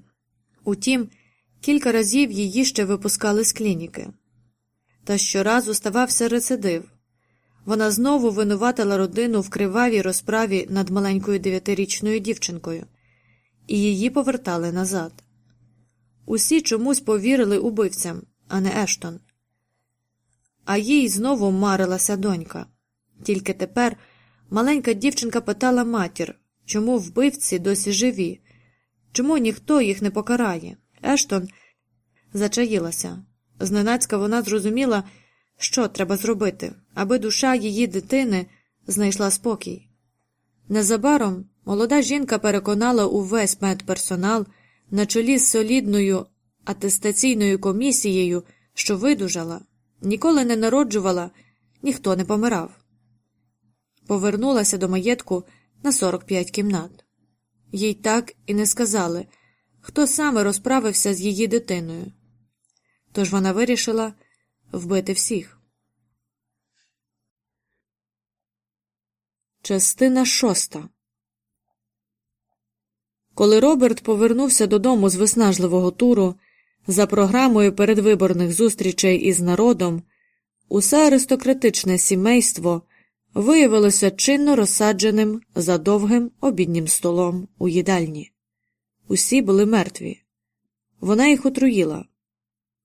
Утім, кілька разів її ще випускали з клініки. Та щоразу ставався рецидив. Вона знову винуватила родину в кривавій розправі над маленькою дев'ятирічною дівчинкою, і її повертали назад. Усі чомусь повірили убивцям, а не Ештон. А їй знову марилася донька. Тільки тепер маленька дівчинка питала матір, чому вбивці досі живі, чому ніхто їх не покарає. Ештон зачаїлася. Зненацька вона зрозуміла, що треба зробити, аби душа її дитини знайшла спокій. Незабаром молода жінка переконала увесь медперсонал на чолі з солідною атестаційною комісією, що видужала, ніколи не народжувала, ніхто не помирав. Повернулася до маєтку на 45 кімнат. Їй так і не сказали, хто саме розправився з її дитиною. Тож вона вирішила вбити всіх. Частина шоста Коли Роберт повернувся додому з виснажливого туру за програмою передвиборних зустрічей із народом, усе аристократичне сімейство виявилося чинно розсадженим за довгим обіднім столом у їдальні. Усі були мертві. Вона їх отруїла.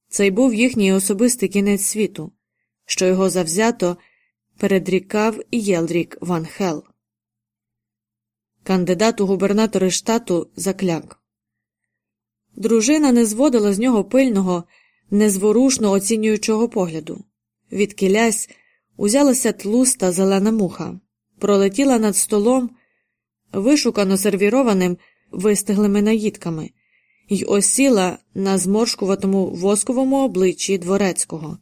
Цей був їхній особистий кінець світу, що його завзято передрікав і Єлрік Ван Хел. Кандидат у губернатори штату закляк. Дружина не зводила з нього пильного, незворушно оцінюючого погляду. Відкілясь узялася тлуста зелена муха, пролетіла над столом, вишукано сервірованим вистиглими наїдками, й осіла на зморшкуватому восковому обличчі дворецького,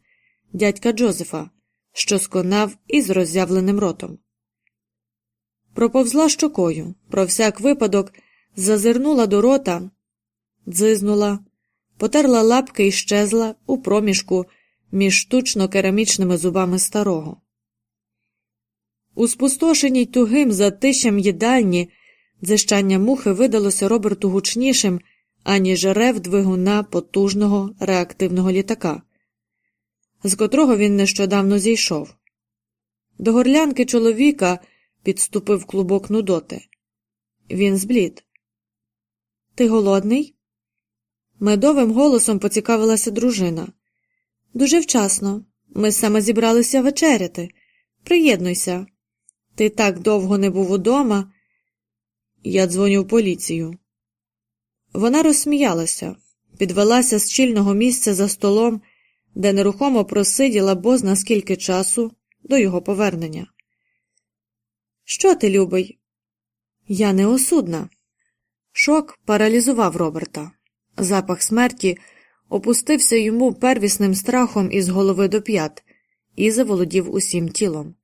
дядька Джозефа, що сконав із роззявленим ротом. Проповзла щокою, про всяк випадок, зазирнула до рота, дзизнула, потерла лапки і щезла у проміжку між штучно керамічними зубами старого. У спустошеній тугим затищем їдальні дзищання мухи видалося Роберту гучнішим, аніж рев двигуна потужного реактивного літака, з котрого він нещодавно зійшов. До горлянки чоловіка підступив клубок нудоти. Він зблід. Ти голодний? Медовим голосом поцікавилася дружина. Дуже вчасно. Ми саме зібралися вечеряти. Приєднуйся. Ти так довго не був удома. Я дзвоню в поліцію. Вона розсміялася, підвелася з чільного місця за столом, де нерухомо просиділа бозна скільки часу до його повернення. Що ти, любий? Я не осудна. Шок паралізував Роберта. Запах смерті опустився йому первісним страхом із голови до п'ят і заволодів усім тілом.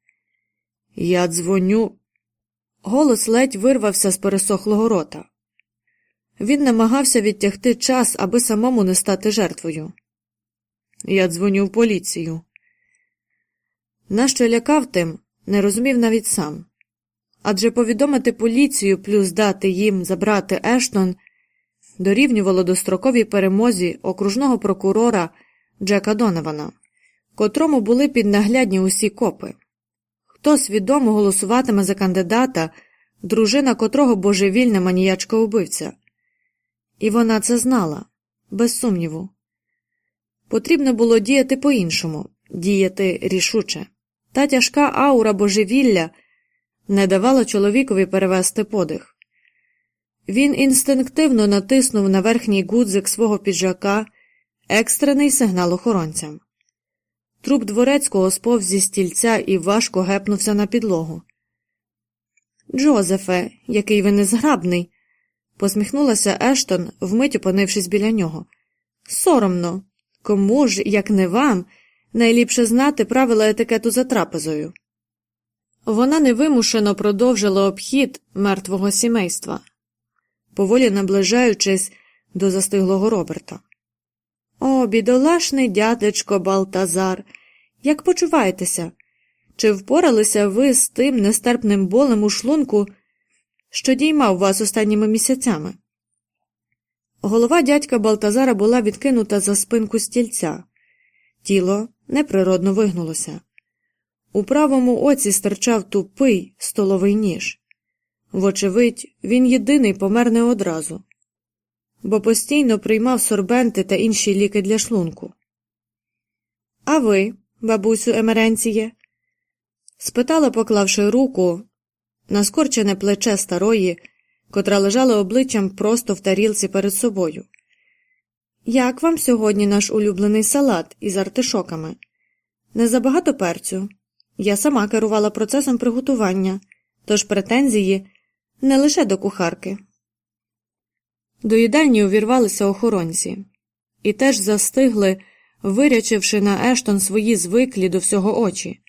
Я дзвоню. Голос ледь вирвався з пересохлого рота. Він намагався відтягти час, аби самому не стати жертвою. Я дзвоню в поліцію. Нащо лякав тим, не розумів навіть сам. Адже повідомити поліцію плюс дати їм забрати Ештон дорівнювало достроковій перемозі окружного прокурора Джека Донована, котрому були піднаглядні усі копи. Хто свідомо голосуватиме за кандидата, дружина котрого божевільна маніячка убивця. І вона це знала, без сумніву. Потрібно було діяти по іншому, діяти рішуче. Та тяжка аура божевілля не давала чоловікові перевести подих. Він інстинктивно натиснув на верхній гудзик свого піджака екстрений сигнал охоронцям. Труп дворецького сповз зі стільця і важко гепнувся на підлогу. Джозефе, який ви незграбний, посміхнулася Ештон, вмить опинившись біля нього. Соромно. Кому ж, як не вам, найліпше знати правила етикету за трапезою. Вона невимушено продовжила обхід мертвого сімейства, поволі наближаючись до застиглого Роберта. О, бідолашний дядечко Балтазар, як почуваєтеся? Чи впоралися ви з тим нестерпним болем у шлунку, що діймав вас останніми місяцями? Голова дядька Балтазара була відкинута за спинку стільця, тіло неприродно вигнулося. У правому оці стирчав тупий столовий ніж. Вочевидь, він єдиний помер не одразу, бо постійно приймав сорбенти та інші ліки для шлунку. А ви, бабусю Емеренціє? спитала, поклавши руку на скорчене плече старої, котра лежала обличчям просто в тарілці перед собою. Як вам сьогодні наш улюблений салат із артишоками? Не забагато перцю. Я сама керувала процесом приготування, тож претензії не лише до кухарки. До їдальні увірвалися охоронці і теж застигли, вирячивши на Ештон свої звиклі до всього очі.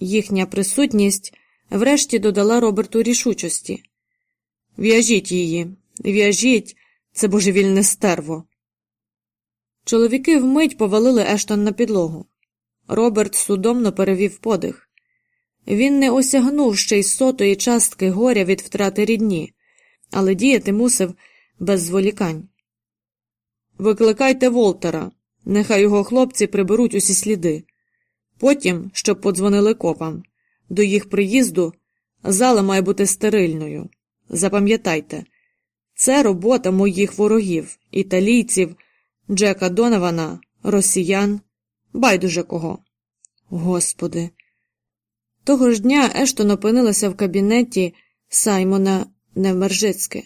Їхня присутність врешті додала Роберту рішучості. В'яжіть її, в'яжіть, це божевільне стерво. Чоловіки вмить повалили Ештон на підлогу. Роберт судомно перевів подих. Він не осягнув ще й сотої частки горя від втрати рідні, але діяти мусив без зволікань. Викликайте Волтера, нехай його хлопці приберуть усі сліди. Потім, щоб подзвонили копам, до їх приїзду зала має бути стерильною. Запам'ятайте, це робота моїх ворогів, італійців, Джека Донована, росіян, байдуже кого. Господи. Того ж дня Ештон опинилася в кабінеті Саймона Невмержицьке.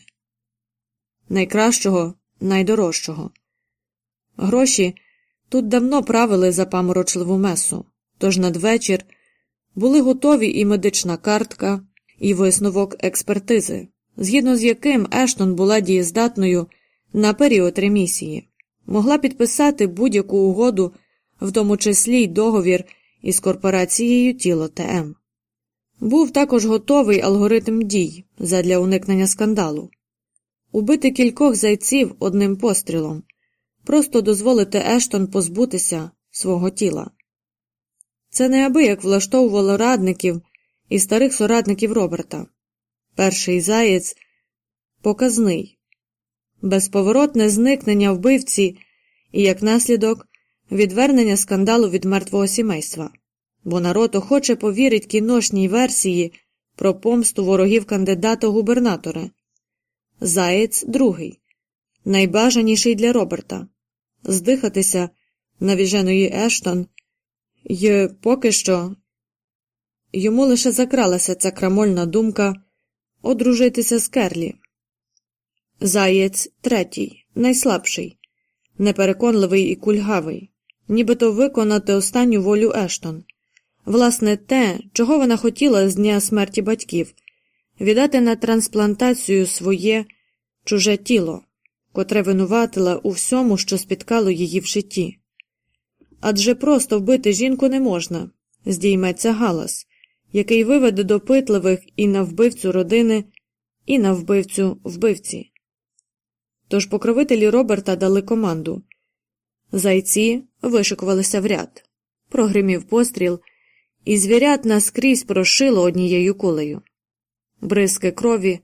Найкращого, найдорожчого. Гроші тут давно правили за паморочливу месу, тож надвечір були готові і медична картка, і висновок експертизи, згідно з яким Ештон була дієздатною на період ремісії, могла підписати будь-яку угоду, в тому числі й договір із корпорацією Тіло ТМ. Був також готовий алгоритм дій задля уникнення скандалу убити кількох зайців одним пострілом, просто дозволити Ештон позбутися свого тіла. Це неабияк влаштовувало радників і старих соратників Роберта. Перший заєць показний, безповоротне зникнення вбивці і, як наслідок, відвернення скандалу від мертвого сімейства, бо народ охоче повірить кіношній версії про помсту ворогів кандидата губернатора. Заєць другий, найбажаніший для Роберта здихатися навіженої Ештон, й поки що йому лише закралася ця крамольна думка одружитися з Керлі. Заєць третій, найслабший, непереконливий і кульгавий, нібито виконати останню волю Ештон, власне, те, чого вона хотіла з дня смерті батьків, віддати на трансплантацію своє чуже тіло, котре винуватила у всьому, що спіткало її в житті. Адже просто вбити жінку не можна, здійметься галас, який виведе допитливих і на вбивцю родини, і на вбивцю вбивці. Тож покровителі Роберта дали команду. Зайці вишикувалися в ряд, прогримів постріл, і звірят наскрізь прошило однією кулею. Бризки крові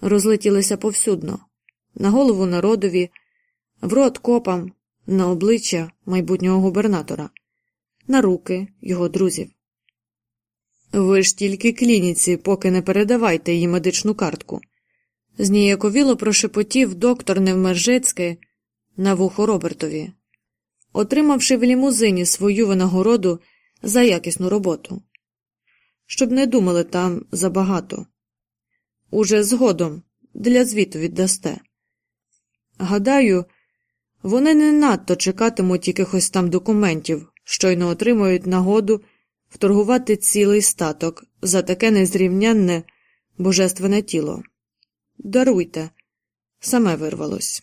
розлетілися повсюдно, на голову народові, в рот копам, на обличчя майбутнього губернатора, на руки його друзів. Ви ж тільки клініці, поки не передавайте їй медичну картку. Зніяковіло прошепотів доктор Невмержецький на вухо Робертові, отримавши в лімузині свою винагороду за якісну роботу. Щоб не думали там забагато. Уже згодом для звіту віддасте. Гадаю, вони не надто чекатимуть якихось там документів, щойно отримують нагоду вторгувати цілий статок за таке незрівнянне божественне тіло. Даруйте, саме вирвалось.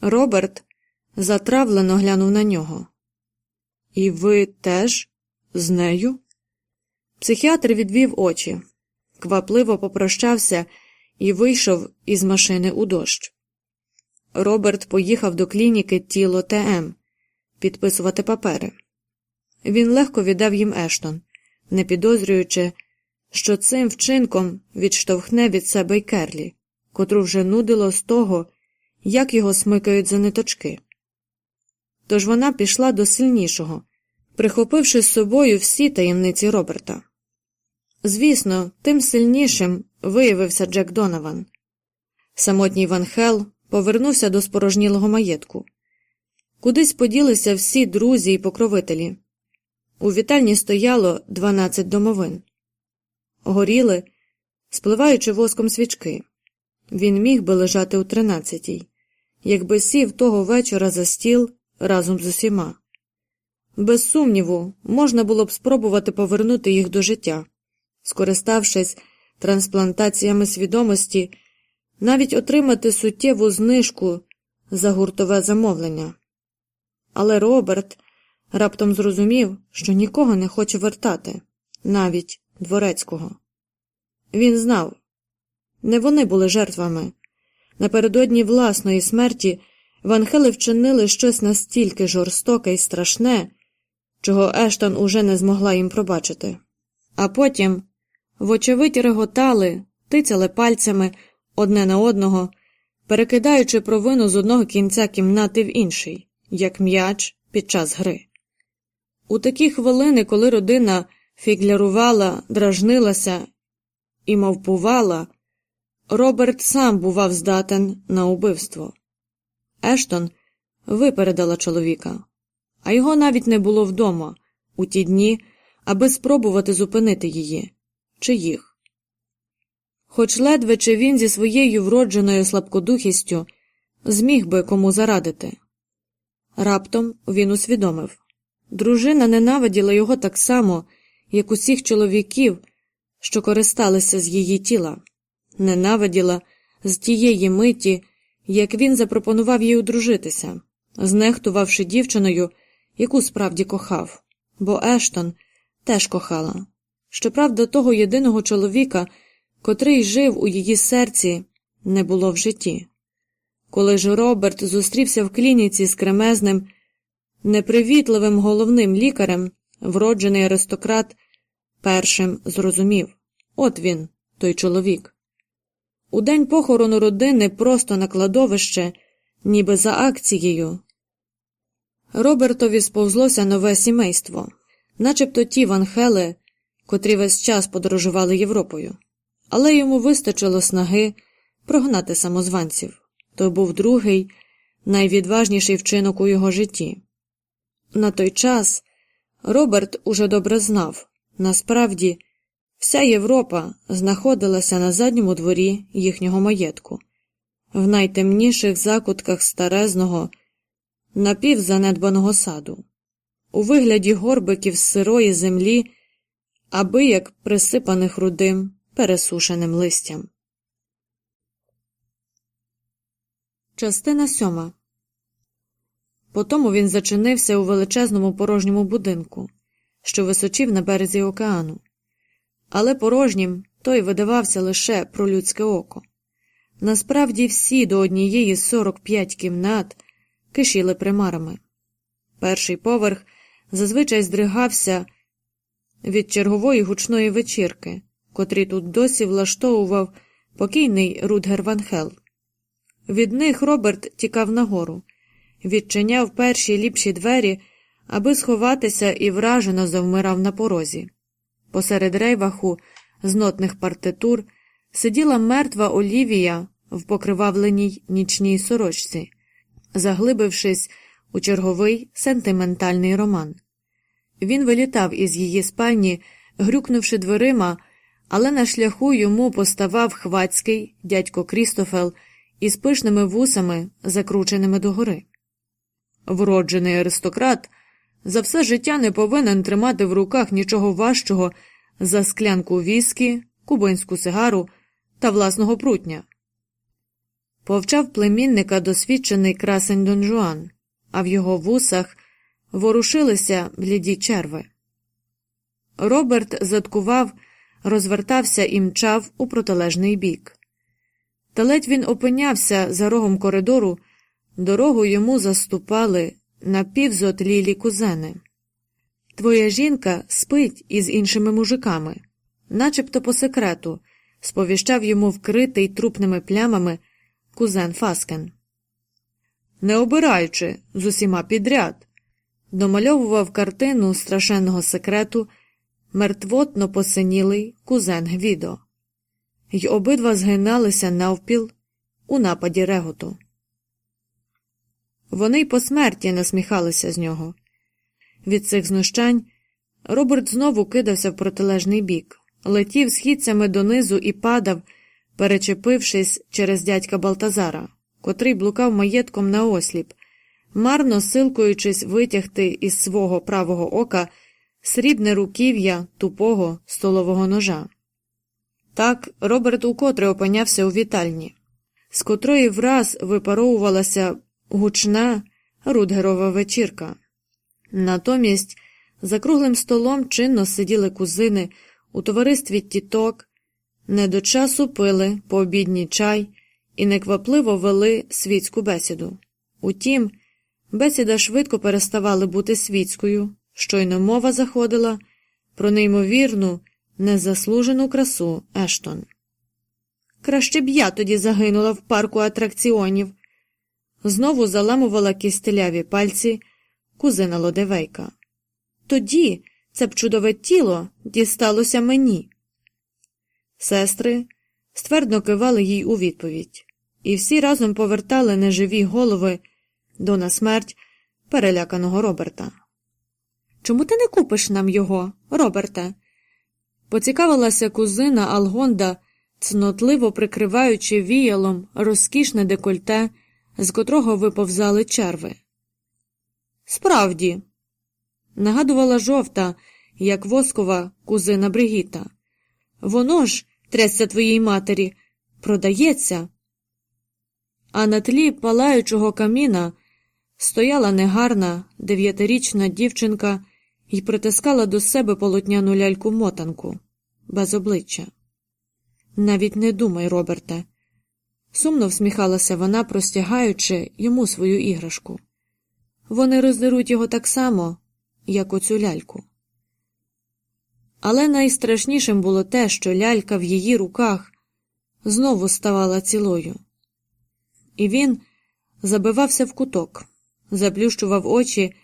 Роберт затравлено глянув на нього. І ви теж з нею? Психіатр відвів очі, квапливо попрощався і вийшов із машини у дощ. Роберт поїхав до клініки тіло ТМ підписувати папери. Він легко віддав їм Ештон, не підозрюючи, що цим вчинком відштовхне від себе й Керлі, котру вже нудило з того, як його смикають за ниточки. Тож вона пішла до сильнішого, прихопивши з собою всі таємниці Роберта. Звісно, тим сильнішим виявився Джек Донован. Самотній Ван Хел повернувся до спорожнілого маєтку. Кудись поділися всі друзі і покровителі. У вітальні стояло дванадцять домовин. Горіли, спливаючи воском свічки. Він міг би лежати у тринадцятій, якби сів того вечора за стіл разом з усіма. Без сумніву, можна було б спробувати повернути їх до життя, скориставшись трансплантаціями свідомості, навіть отримати суттєву знижку за гуртове замовлення. Але Роберт раптом зрозумів, що нікого не хоче вертати, навіть дворецького. Він знав не вони були жертвами. Напередодні власної смерті Ванхели вчинили щось настільки жорстоке і страшне, чого Ештон уже не змогла їм пробачити. А потім, вочевидь, реготали, тицяли пальцями одне на одного, перекидаючи провину з одного кінця кімнати в інший, як м'яч під час гри. У такі хвилини, коли родина фіглярувала, дражнилася і мавпувала, Роберт сам бував здатен на убивство. Ештон випередила чоловіка, а його навіть не було вдома у ті дні, аби спробувати зупинити її чи їх. Хоч ледве чи він зі своєю вродженою слабкодухістю зміг би кому зарадити. Раптом він усвідомив дружина ненавиділа його так само, як усіх чоловіків, що користалися з її тіла, ненавиділа з тієї миті, як він запропонував їй одружитися, знехтувавши дівчиною, яку справді кохав, бо Ештон теж кохала. Щоправда, того єдиного чоловіка, котрий жив у її серці, не було в житті. Коли ж Роберт зустрівся в клініці з кремезним, непривітливим головним лікарем, вроджений аристократ, першим зрозумів от він, той чоловік. У день похорону родини просто на кладовище, ніби за акцією. Робертові сповзлося нове сімейство, начебто ті ванхели, котрі весь час подорожували Європою, але йому вистачило снаги прогнати самозванців. То був другий, найвідважніший вчинок у його житті. На той час Роберт уже добре знав насправді. Вся Європа знаходилася на задньому дворі їхнього маєтку, в найтемніших закутках старезного, напівзанедбаного саду, у вигляді горбиків з сирої землі, аби як присипаних рудим пересушеним листям. Частина сьома. Потому він зачинився у величезному порожньому будинку, що височив на березі океану але порожнім той видавався лише про людське око. Насправді всі до однієї з 45 кімнат кишіли примарами. Перший поверх зазвичай здригався від чергової гучної вечірки, котрі тут досі влаштовував покійний Рудгер Ван Хел. Від них Роберт тікав нагору, відчиняв перші ліпші двері, аби сховатися і вражено завмирав на порозі. Посеред рейваху з нотних партитур сиділа мертва Олівія в покривавленій нічній сорочці, заглибившись у черговий сентиментальний роман. Він вилітав із її спальні, грюкнувши дверима, але на шляху йому поставав хвацький дядько Крістофел із пишними вусами, закрученими догори. Вроджений аристократ за все життя не повинен тримати в руках нічого важчого за склянку віскі, кубинську сигару та власного прутня. повчав племінника досвідчений красень Дон Жуан, а в його вусах ворушилися бліді черви. Роберт заткував, розвертався і мчав у протилежний бік. Та ледь він опинявся за рогом коридору, дорогу йому заступали напівзотлілі кузени. Твоя жінка спить із іншими мужиками, начебто по секрету, сповіщав йому вкритий трупними плямами кузен Фаскен. Не обираючи з усіма підряд, домальовував картину страшенного секрету мертвотно посинілий кузен Гвідо, й обидва згиналися навпіл у нападі реготу. Вони й по смерті насміхалися з нього. Від цих знущань Роберт знову кидався в протилежний бік, летів східцями донизу і падав, перечепившись через дядька Балтазара, котрий блукав маєтком на осліп, марно силкуючись витягти із свого правого ока срібне руків'я тупого столового ножа. Так Роберт укотре опинявся у вітальні, з котрої враз випаровувалася гучна рудгерова вечірка. Натомість за круглим столом чинно сиділи кузини у товаристві тіток, не до часу пили пообідній чай і неквапливо вели світську бесіду. Утім, бесіда швидко переставала бути світською, щойно мова заходила про неймовірну, незаслужену красу Ештон. Краще б я тоді загинула в парку атракціонів. Знову заламувала кістеляві пальці кузина Лодевейка. Тоді це б чудове тіло дісталося мені. Сестри ствердно кивали їй у відповідь, і всі разом повертали неживі голови до на смерть переляканого Роберта. Чому ти не купиш нам його, Роберте? Поцікавилася кузина Алгонда, цнотливо прикриваючи віялом розкішне декольте, з котрого виповзали черви. Справді, нагадувала жовта, як воскова кузина Бригіта. Воно ж, трясся твоїй матері, продається. А на тлі палаючого каміна стояла негарна дев'ятирічна дівчинка і притискала до себе полотняну ляльку мотанку без обличчя. Навіть не думай, Роберте, сумно всміхалася вона, простягаючи йому свою іграшку. Вони роздеруть його так само, як оцю ляльку. Але найстрашнішим було те, що лялька в її руках знову ставала цілою. І він забивався в куток, заплющував очі,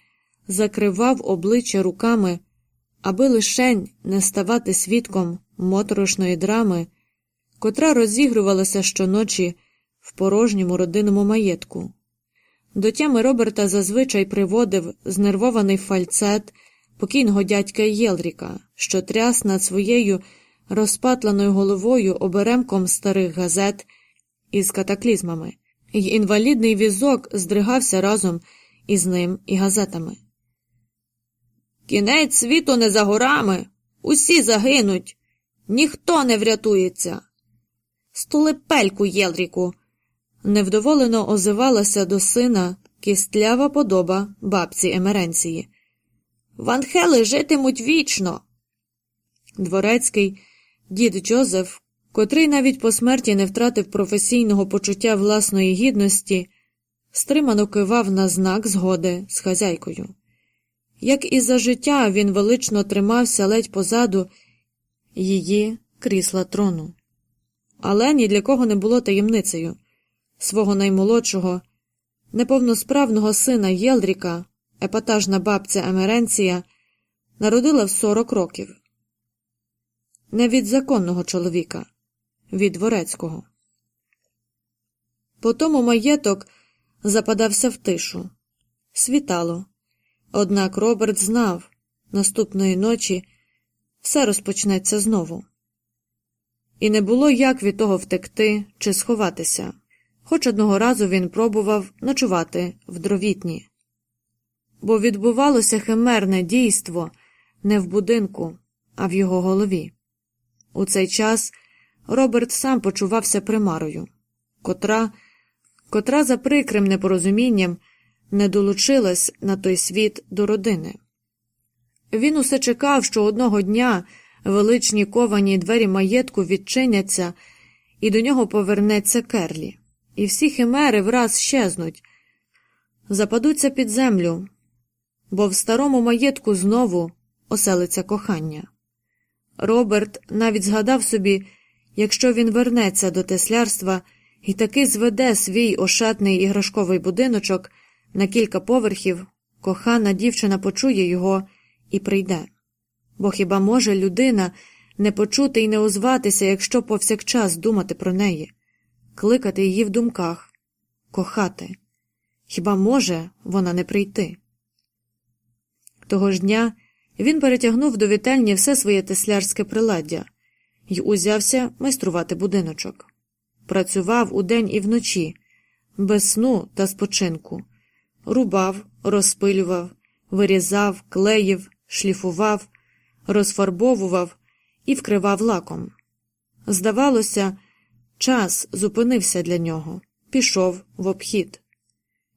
закривав обличчя руками, аби лишень не ставати свідком моторошної драми, котра розігрувалася щоночі в порожньому родинному маєтку. До тями Роберта зазвичай приводив знервований фальцет покійного дядька Єлріка, що тряс над своєю розпатланою головою оберемком старих газет із катаклізмами, й інвалідний візок здригався разом із ним і газетами. Кінець світу не за горами, усі загинуть, ніхто не врятується. Стулепельку, Єлріку. Невдоволено озивалася до сина кістлява подоба бабці Емеренції. Ванхели житимуть вічно. Дворецький дід Джозеф, котрий навіть по смерті не втратив професійного почуття власної гідності, стримано кивав на знак згоди з хазяйкою. Як і за життя він велично тримався ледь позаду її крісла трону. Але ні для кого не було таємницею свого наймолодшого, неповносправного сина Єлдріка, епатажна бабця Емеренція, народила в сорок років. Не від законного чоловіка, від дворецького. Потому маєток западався в тишу. Світало. Однак Роберт знав наступної ночі все розпочнеться знову. І не було як від того втекти чи сховатися хоч одного разу він пробував ночувати в дровітні. Бо відбувалося химерне дійство не в будинку, а в його голові. У цей час Роберт сам почувався примарою, котра котра за прикрим непорозумінням не долучилась на той світ до родини. Він усе чекав, що одного дня величні ковані двері маєтку відчиняться, і до нього повернеться Керлі, і всі химери враз щезнуть, западуться під землю, бо в старому маєтку знову оселиться кохання. Роберт навіть згадав собі, якщо він вернеться до теслярства і таки зведе свій ошатний іграшковий будиночок на кілька поверхів, кохана дівчина почує його і прийде. Бо хіба може людина не почути і не озватися, якщо повсякчас думати про неї, кликати її в думках, кохати? Хіба може вона не прийти? Того ж дня він перетягнув до вітальні все своє теслярське приладдя і узявся майструвати будиночок. Працював удень і вночі, без сну та спочинку, рубав, розпилював, вирізав, клеїв, шліфував, розфарбовував і вкривав лаком. Здавалося, час зупинився для нього, пішов в обхід.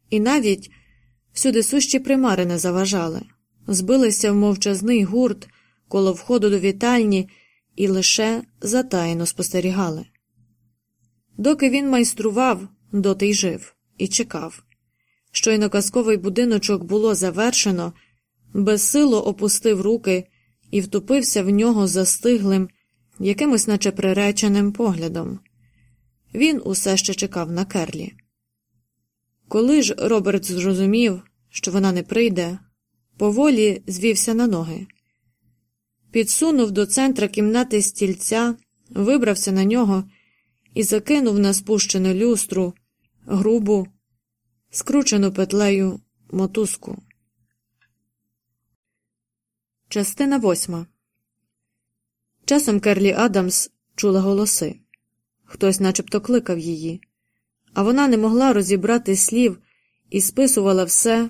І навіть всюди сущі примари не заважали, збилися в мовчазний гурт коло входу до вітальні і лише затаєно спостерігали. Доки він майстрував, доти й жив, і чекав. Щойно казковий будиночок було завершено, безсило опустив руки і втупився в нього застиглим, якимось наче приреченим поглядом. Він усе ще чекав на Керлі. Коли ж Роберт зрозумів, що вона не прийде, поволі звівся на ноги, підсунув до центра кімнати стільця, вибрався на нього і закинув на спущену люстру грубу, скручену петлею мотузку. Частина восьма. Часом Керлі Адамс чула голоси. Хтось начебто кликав її, а вона не могла розібрати слів і списувала все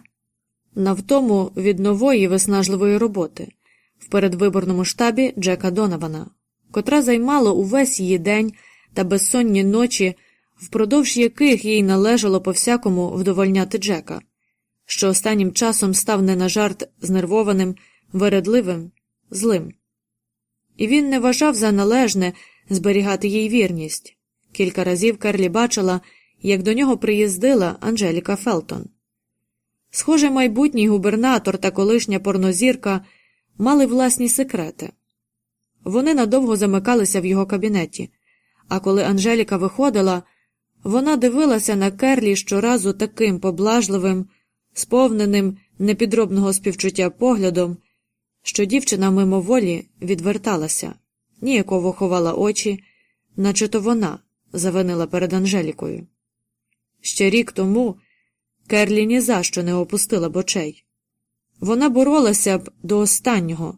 на втому від нової виснажливої роботи в передвиборному штабі Джека Донована, котра займала увесь її день та безсонні ночі, впродовж яких їй належало по всякому вдовольняти Джека, що останнім часом став не на жарт знервованим, вередливим, злим. І він не вважав за належне зберігати їй вірність. Кілька разів Керлі бачила, як до нього приїздила Анжеліка Фелтон. Схоже, майбутній губернатор та колишня порнозірка мали власні секрети. Вони надовго замикалися в його кабінеті, а коли Анжеліка виходила, вона дивилася на Керлі щоразу таким поблажливим, сповненим непідробного співчуття поглядом, що дівчина мимоволі відверталася, ніяково ховала очі, наче то вона завинила перед Анжелікою. Ще рік тому Керлі ні за що не опустила б очей. Вона боролася б до останнього,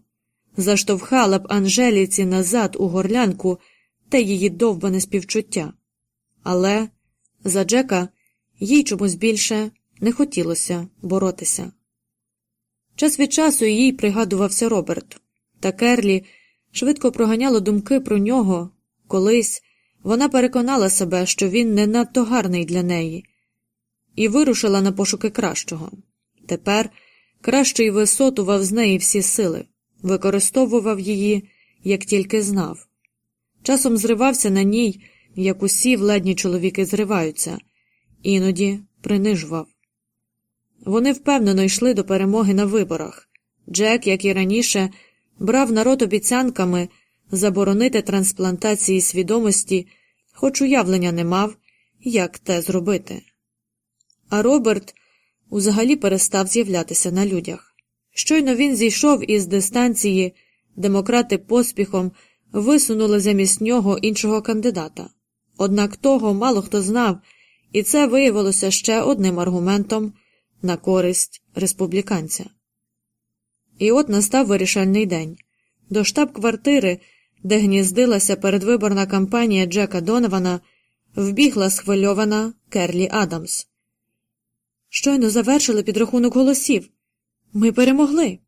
заштовхала б Анжеліці назад у горлянку те її довбане співчуття. Але за Джека їй чомусь більше не хотілося боротися. Час від часу їй пригадувався Роберт, та Керлі швидко проганяло думки про нього колись вона переконала себе, що він не надто гарний для неї, і вирушила на пошуки кращого. Тепер кращий висотував з неї всі сили, використовував її, як тільки знав. Часом зривався на ній, як усі владні чоловіки зриваються, іноді принижував. Вони впевнено йшли до перемоги на виборах. Джек, як і раніше, брав народ обіцянками заборонити трансплантації свідомості, хоч уявлення не мав, як те зробити. А Роберт узагалі перестав з'являтися на людях. Щойно він зійшов із дистанції, демократи поспіхом висунули замість нього іншого кандидата. Однак того мало хто знав, і це виявилося ще одним аргументом на користь республіканця. І от настав вирішальний день. До штаб-квартири, де гніздилася передвиборна кампанія Джека Донована, вбігла схвильована Керлі Адамс. Щойно завершили підрахунок голосів. Ми перемогли.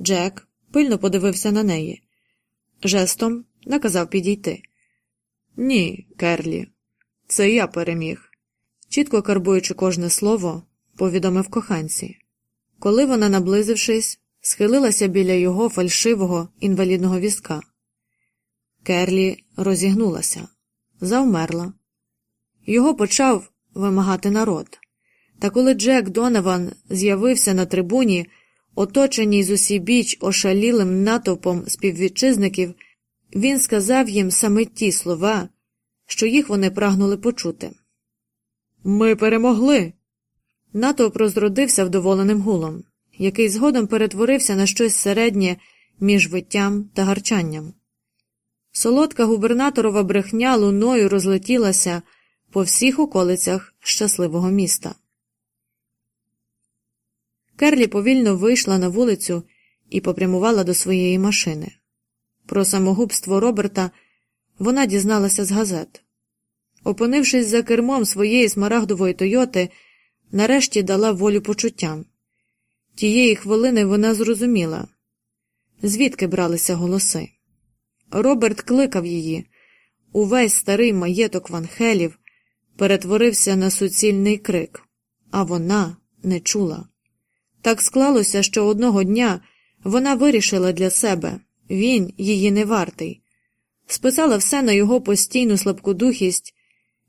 Джек пильно подивився на неї. Жестом наказав підійти. Ні, Керлі, це я переміг. чітко карбуючи кожне слово, повідомив коханці. Коли вона, наблизившись, схилилася біля його фальшивого інвалідного візка. Керлі розігнулася, завмерла. Його почав вимагати народ. Та коли Джек Донаван з'явився на трибуні, оточеній з усібіч ошалілим натовпом співвітчизників, він сказав їм саме ті слова, що їх вони прагнули почути. Ми перемогли. Натовп розродився вдоволеним гулом, який згодом перетворився на щось середнє між виттям та гарчанням. Солодка губернаторова брехня луною розлетілася по всіх околицях щасливого міста. Керлі повільно вийшла на вулицю і попрямувала до своєї машини. Про самогубство Роберта вона дізналася з газет. Опинившись за кермом своєї смарагдової Тойоти, нарешті дала волю почуттям. Тієї хвилини вона зрозуміла, звідки бралися голоси. Роберт кликав її. Увесь старий маєток Ванхелів перетворився на суцільний крик, а вона не чула. Так склалося, що одного дня вона вирішила для себе він її не вартий, списала все на його постійну слабкодухість,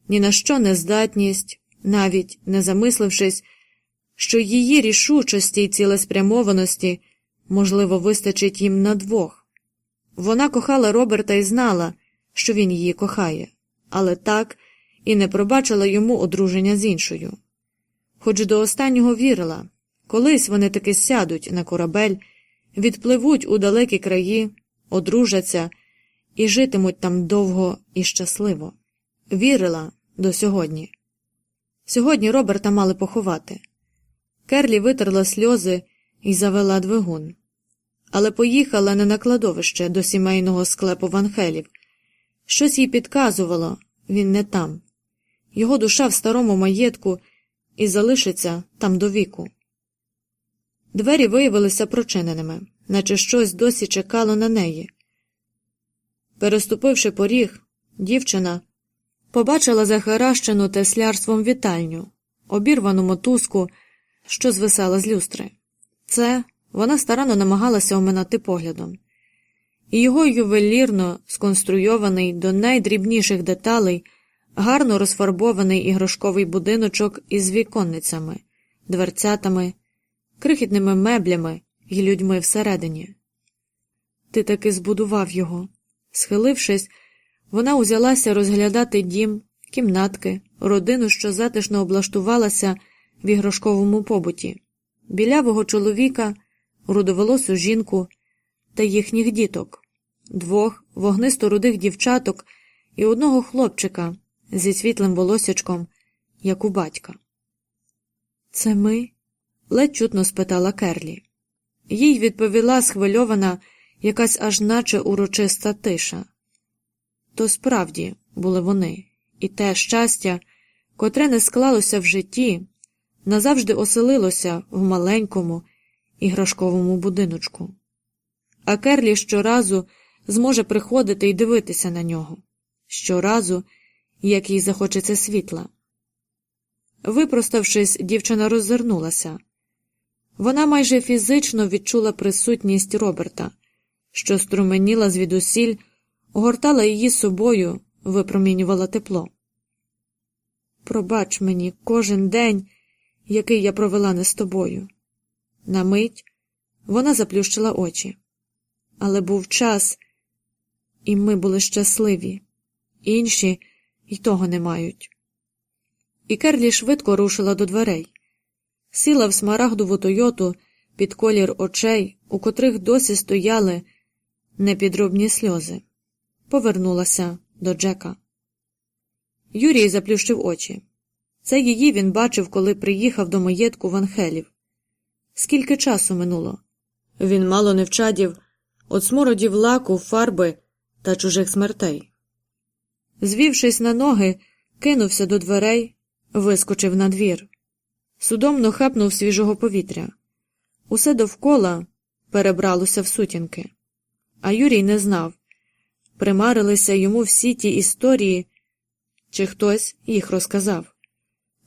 ні на що не здатність, навіть не замислившись, що її рішучості й цілеспрямованості, можливо, вистачить їм на двох. Вона кохала Роберта і знала, що він її кохає, але так і не пробачила йому одруження з іншою. Хоч до останнього вірила, колись вони таки сядуть на корабель, відпливуть у далекі краї, одружаться і житимуть там довго і щасливо. Вірила до сьогодні. Сьогодні Роберта мали поховати. Керлі витерла сльози і завела двигун, але поїхала не на кладовище до сімейного склепу Ванхелів. Щось їй підказувало він не там. Його душа в старому маєтку і залишиться там до віку. Двері виявилися прочиненими, наче щось досі чекало на неї. Переступивши поріг, дівчина побачила захаращену теслярством вітальню, обірвану мотузку, що звисала з люстри. Це вона старанно намагалася оминати поглядом, і його ювелірно сконструйований до найдрібніших деталей, гарно розфарбований іграшковий будиночок із віконницями, дверцятами, крихітними меблями і людьми всередині. Ти таки збудував його. Схилившись, вона узялася розглядати дім, кімнатки, родину, що затишно облаштувалася в іграшковому побуті, білявого чоловіка, рудоволосу жінку та їхніх діток, двох вогнисто рудих дівчаток і одного хлопчика зі світлим волосячком, як у батька. Це ми? ледь чутно спитала Керлі. Їй відповіла схвильована якась аж наче урочиста тиша. То справді були вони, і те щастя, котре не склалося в житті, назавжди оселилося в маленькому іграшковому будиночку. А Керлі щоразу зможе приходити і дивитися на нього щоразу, як їй захочеться світла. Випроставшись, дівчина роззирнулася. Вона майже фізично відчула присутність Роберта, що струменіла звідусіль, огортала її собою, випромінювала тепло. Пробач мені кожен день, який я провела не з тобою. На мить вона заплющила очі. Але був час, і ми були щасливі, інші й того не мають. І Керлі швидко рушила до дверей, сіла в смарагдову Тойоту під колір очей, у котрих досі стояли непідробні сльози, повернулася до Джека. Юрій заплющив очі. Це її він бачив, коли приїхав до маєтку Ванхелів. Скільки часу минуло? Він мало не вчадів от смородів лаку, фарби та чужих смертей. Звівшись на ноги, кинувся до дверей, вискочив на двір. Судомно хапнув свіжого повітря. Усе довкола перебралося в сутінки. А Юрій не знав примарилися йому всі ті історії, чи хтось їх розказав.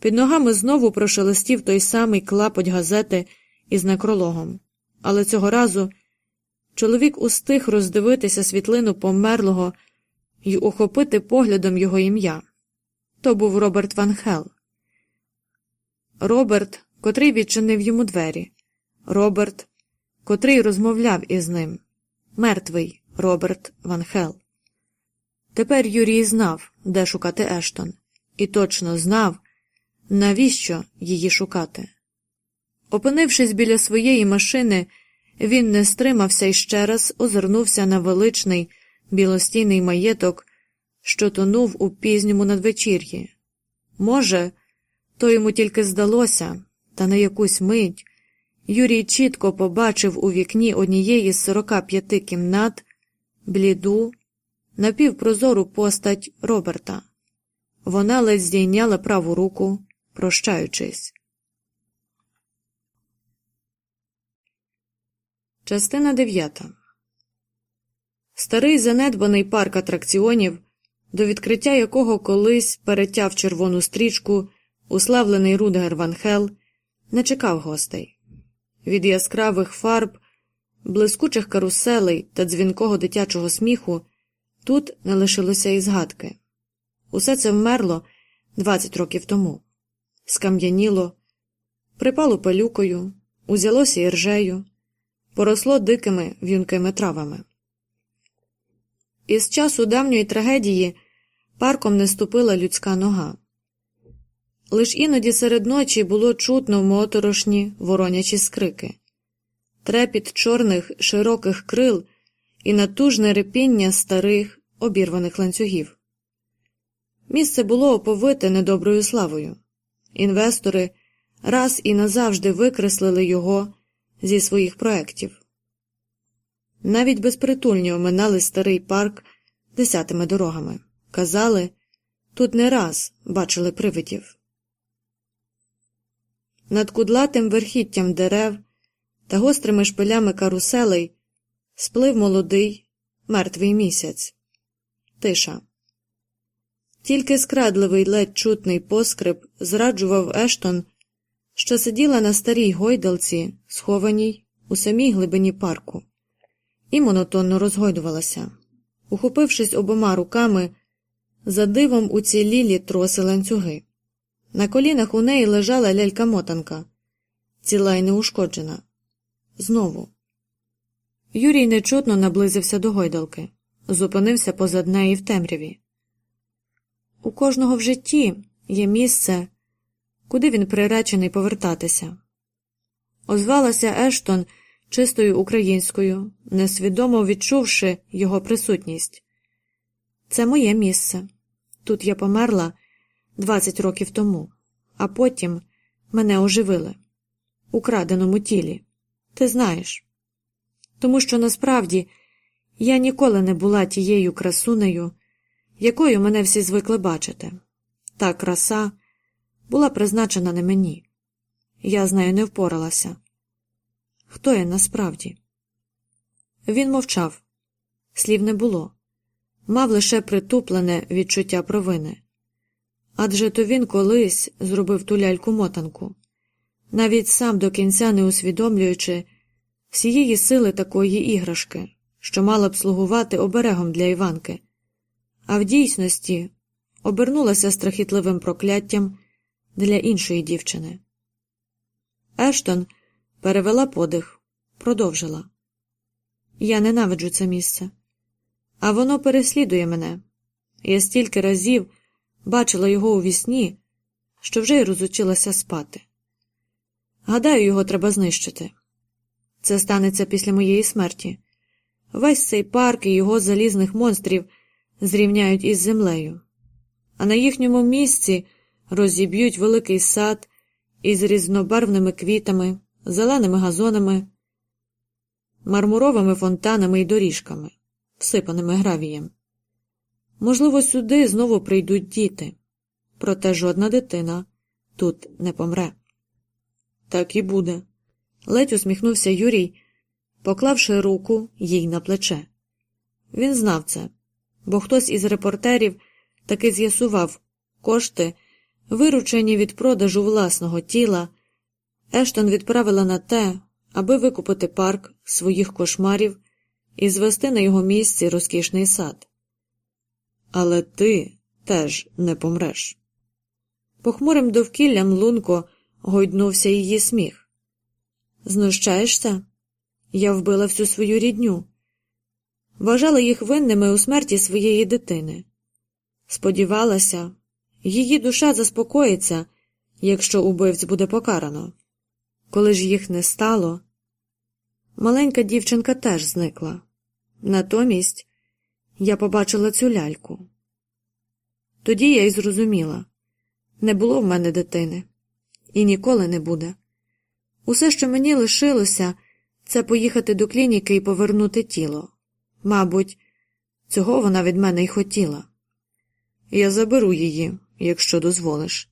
Під ногами знову прошелестів той самий клапоть газети із некрологом, але цього разу чоловік устиг роздивитися світлину померлого і охопити поглядом його ім'я. То був Роберт Ван Хел. Роберт, котрий відчинив йому двері. Роберт, котрий розмовляв із ним. Мертвий Роберт Ван Хел. Тепер Юрій знав, де шукати Ештон, і точно знав, навіщо її шукати. Опинившись біля своєї машини, він не стримався і ще раз озирнувся на величний білостійний маєток, що тонув у пізньому надвечір'ї. Може, то йому тільки здалося, та на якусь мить Юрій чітко побачив у вікні однієї з сорока п'яти кімнат бліду, напівпрозору постать Роберта. Вона ледь здійняла праву руку, прощаючись. Частина дев'ята Старий занедбаний парк атракціонів, до відкриття якого колись перетяв червону стрічку уславлений Рудгер Ван Хел, не чекав гостей. Від яскравих фарб, блискучих каруселей та дзвінкого дитячого сміху тут не лишилося і згадки. Усе це вмерло 20 років тому, скам'яніло, припало пилюкою, узялося іржею, поросло дикими в'юнкими травами. Із часу давньої трагедії парком не ступила людська нога. Лиш іноді серед ночі було чутно моторошні воронячі скрики, трепіт чорних широких крил і натужне репіння старих обірваних ланцюгів. Місце було оповите недоброю славою. Інвестори раз і назавжди викреслили його зі своїх проєктів. Навіть безпритульні оминали старий парк десятими дорогами. Казали, тут не раз бачили привидів. Над кудлатим верхіттям дерев та гострими шпилями каруселей сплив молодий, мертвий місяць. Тиша. Тільки скрадливий ледь чутний поскрип зраджував Ештон, що сиділа на старій гойдалці, схованій у самій глибині парку, і монотонно розгойдувалася, ухопившись обома руками, за дивом уцілілі троси ланцюги. На колінах у неї лежала лялька мотанка, ціла й неушкоджена. Знову. Юрій нечутно наблизився до гойдалки, зупинився позад неї в темряві. У кожного в житті є місце, куди він приречений повертатися. Озвалася Ештон чистою українською, несвідомо відчувши його присутність. Це моє місце. Тут я померла 20 років тому, а потім мене оживили у краденому тілі. Ти знаєш. Тому що насправді я ніколи не була тією красунею, якою мене всі звикли бачити. Та краса була призначена не мені. Я з нею не впоралася. Хто я насправді? Він мовчав, слів не було, мав лише притуплене відчуття провини. Адже то він колись зробив ту ляльку мотанку, навіть сам до кінця не усвідомлюючи всієї сили такої іграшки, що мала б слугувати оберегом для Іванки, а в дійсності обернулася страхітливим прокляттям для іншої дівчини. Ештон перевела подих, продовжила Я ненавиджу це місце, а воно переслідує мене. Я стільки разів бачила його у вісні, що вже й розучилася спати. Гадаю, його треба знищити. Це станеться після моєї смерті. Весь цей парк і його залізних монстрів зрівняють із землею, а на їхньому місці розіб'ють великий сад із різнобарвними квітами, зеленими газонами, мармуровими фонтанами і доріжками, всипаними гравієм. Можливо, сюди знову прийдуть діти, проте жодна дитина тут не помре. Так і буде. Ледь усміхнувся Юрій, поклавши руку їй на плече. Він знав це, бо хтось із репортерів таки з'ясував кошти, Виручені від продажу власного тіла, Ештон відправила на те, аби викупити парк своїх кошмарів і звести на його місці розкішний сад. Але ти теж не помреш. Похмурим довкіллям лунко гойднувся її сміх. Знущаєшся? Я вбила всю свою рідню, вважала їх винними у смерті своєї дитини. Сподівалася, її душа заспокоїться, якщо убивць буде покарано. Коли ж їх не стало, маленька дівчинка теж зникла. Натомість я побачила цю ляльку. Тоді я й зрозуміла не було в мене дитини, і ніколи не буде. Усе, що мені лишилося, це поїхати до клініки і повернути тіло. Мабуть, цього вона від мене й хотіла. Я заберу її, якщо дозволиш.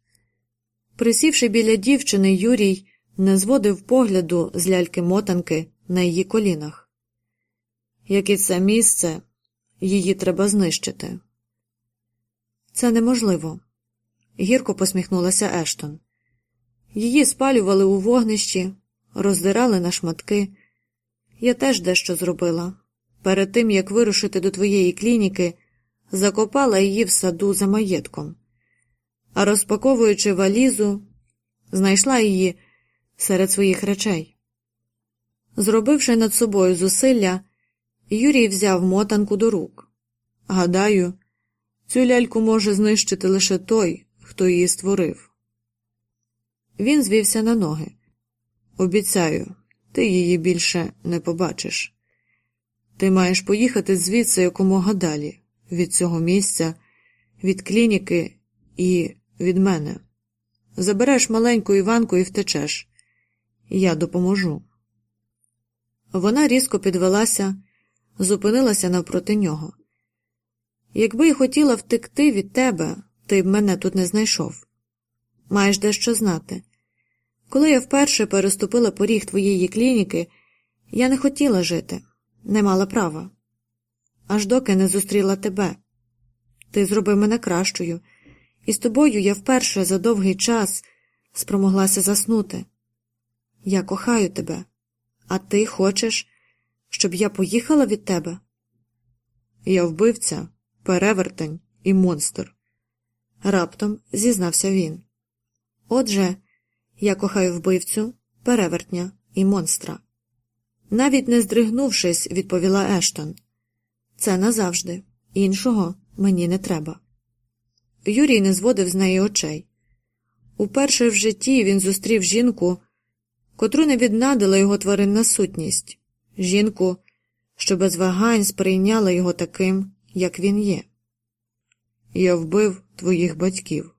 Присівши біля дівчини, Юрій не зводив погляду з ляльки мотанки на її колінах. Як і це місце, її треба знищити. Це неможливо, гірко посміхнулася Ештон. Її спалювали у вогнищі, роздирали на шматки. Я теж дещо зробила. Перед тим як вирушити до твоєї клініки, закопала її в саду за маєтком, а розпаковуючи валізу, знайшла її серед своїх речей. Зробивши над собою зусилля, Юрій взяв мотанку до рук. Гадаю, цю ляльку може знищити лише той, хто її створив. Він звівся на ноги. Обіцяю, ти її більше не побачиш. Ти маєш поїхати звідси якомога далі, від цього місця, від клініки і від мене. Забереш маленьку Іванку і втечеш. Я допоможу. Вона різко підвелася, зупинилася навпроти нього. Якби й хотіла втекти від тебе, ти б мене тут не знайшов. Маєш дещо знати. Коли я вперше переступила поріг твоєї клініки, я не хотіла жити, не мала права. Аж доки не зустріла тебе. Ти зробив мене кращою, і з тобою я вперше за довгий час спромоглася заснути. Я кохаю тебе, а ти хочеш, щоб я поїхала від тебе? Я вбивця, перевертень і монстр. Раптом зізнався він. Отже, я кохаю вбивцю, перевертня і монстра. Навіть не здригнувшись, відповіла Ештон. Це назавжди, іншого мені не треба. Юрій не зводив з неї очей. Уперше в житті він зустрів жінку, котру не віднадила його тваринна сутність, жінку, що без вагань сприйняла його таким, як він є. Я вбив твоїх батьків.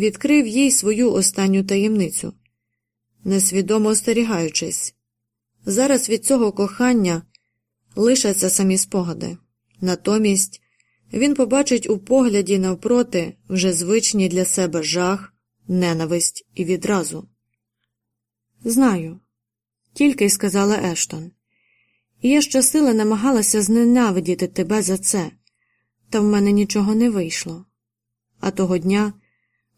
Відкрив їй свою останню таємницю, несвідомо остерігаючись. Зараз від цього кохання лишаться самі спогади. Натомість він побачить у погляді навпроти вже звичні для себе жах, ненависть і відразу. Знаю, тільки й сказала Ештон. І я щосили намагалася зненавидіти тебе за це, та в мене нічого не вийшло. А того дня,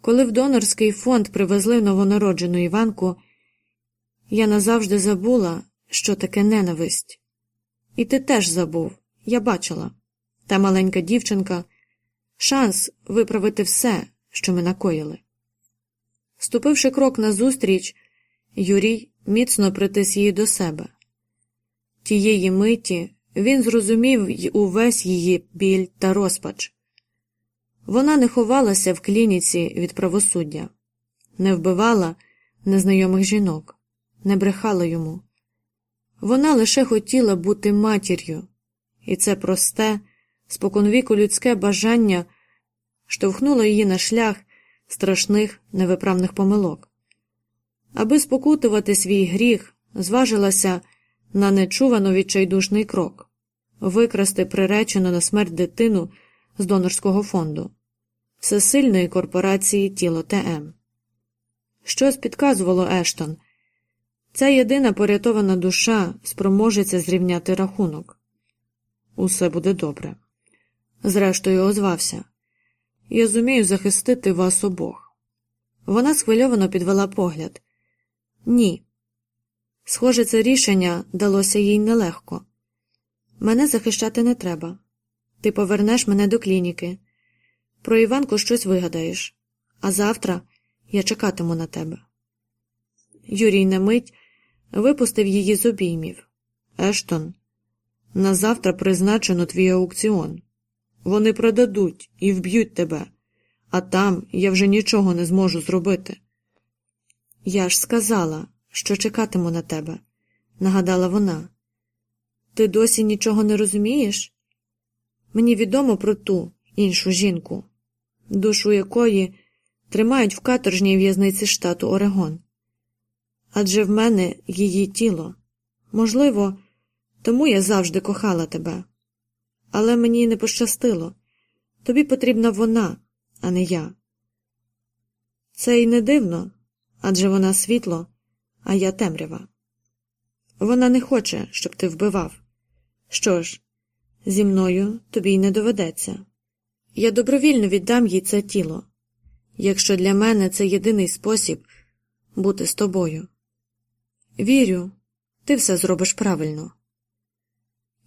коли в донорський фонд привезли новонароджену Іванку, я назавжди забула, що таке ненависть. І ти теж забув, я бачила. Та маленька дівчинка шанс виправити все, що ми накоїли. Ступивши крок назустріч, Юрій міцно притис її до себе. Тієї миті він зрозумів увесь її біль та розпач. Вона не ховалася в клініці від правосуддя, не вбивала незнайомих жінок, не брехала йому. Вона лише хотіла бути матір'ю, і це просте, споконвіку людське бажання штовхнуло її на шлях страшних невиправних помилок. Аби спокутувати свій гріх, зважилася на нечувано відчайдушний крок викрасти приречену на смерть дитину з донорського фонду, всесильної корпорації Тіло ТМ. Щось підказувало Ештон. Ця єдина порятована душа спроможеться зрівняти рахунок. Усе буде добре. Зрештою, озвався. я зумію захистити вас обох. Вона схвильовано підвела погляд. Ні. Схоже, це рішення далося їй нелегко. Мене захищати не треба. Ти повернеш мене до клініки. Про Іванку щось вигадаєш, а завтра я чекатиму на тебе. Юрій на мить випустив її з обіймів. Ештон, на завтра призначено твій аукціон. Вони продадуть і вб'ють тебе, а там я вже нічого не зможу зробити. Я ж сказала, що чекатиму на тебе, нагадала вона. Ти досі нічого не розумієш? Мені відомо про ту іншу жінку, душу якої тримають в каторжній в'язниці штату Орегон. Адже в мене її тіло. Можливо, тому я завжди кохала тебе. Але мені не пощастило. Тобі потрібна вона, а не я. Це й не дивно адже вона світло, а я темрява. Вона не хоче, щоб ти вбивав. Що ж, зі мною тобі й не доведеться. Я добровільно віддам їй це тіло, якщо для мене це єдиний спосіб бути з тобою. Вірю, ти все зробиш правильно.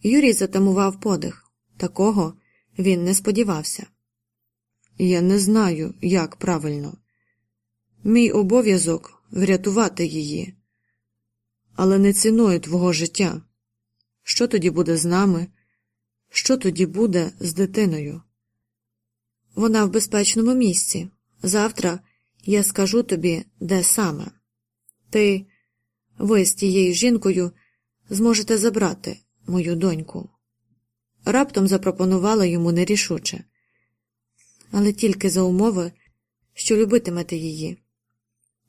Юрій затамував подих. Такого він не сподівався. Я не знаю, як правильно. Мій обов'язок врятувати її, але не ціною твого життя. Що тоді буде з нами? Що тоді буде з дитиною? Вона в безпечному місці. Завтра я скажу тобі, де саме. Ти, ви з тією жінкою зможете забрати мою доньку. Раптом запропонувала йому нерішуче, але тільки за умови, що любитимете її.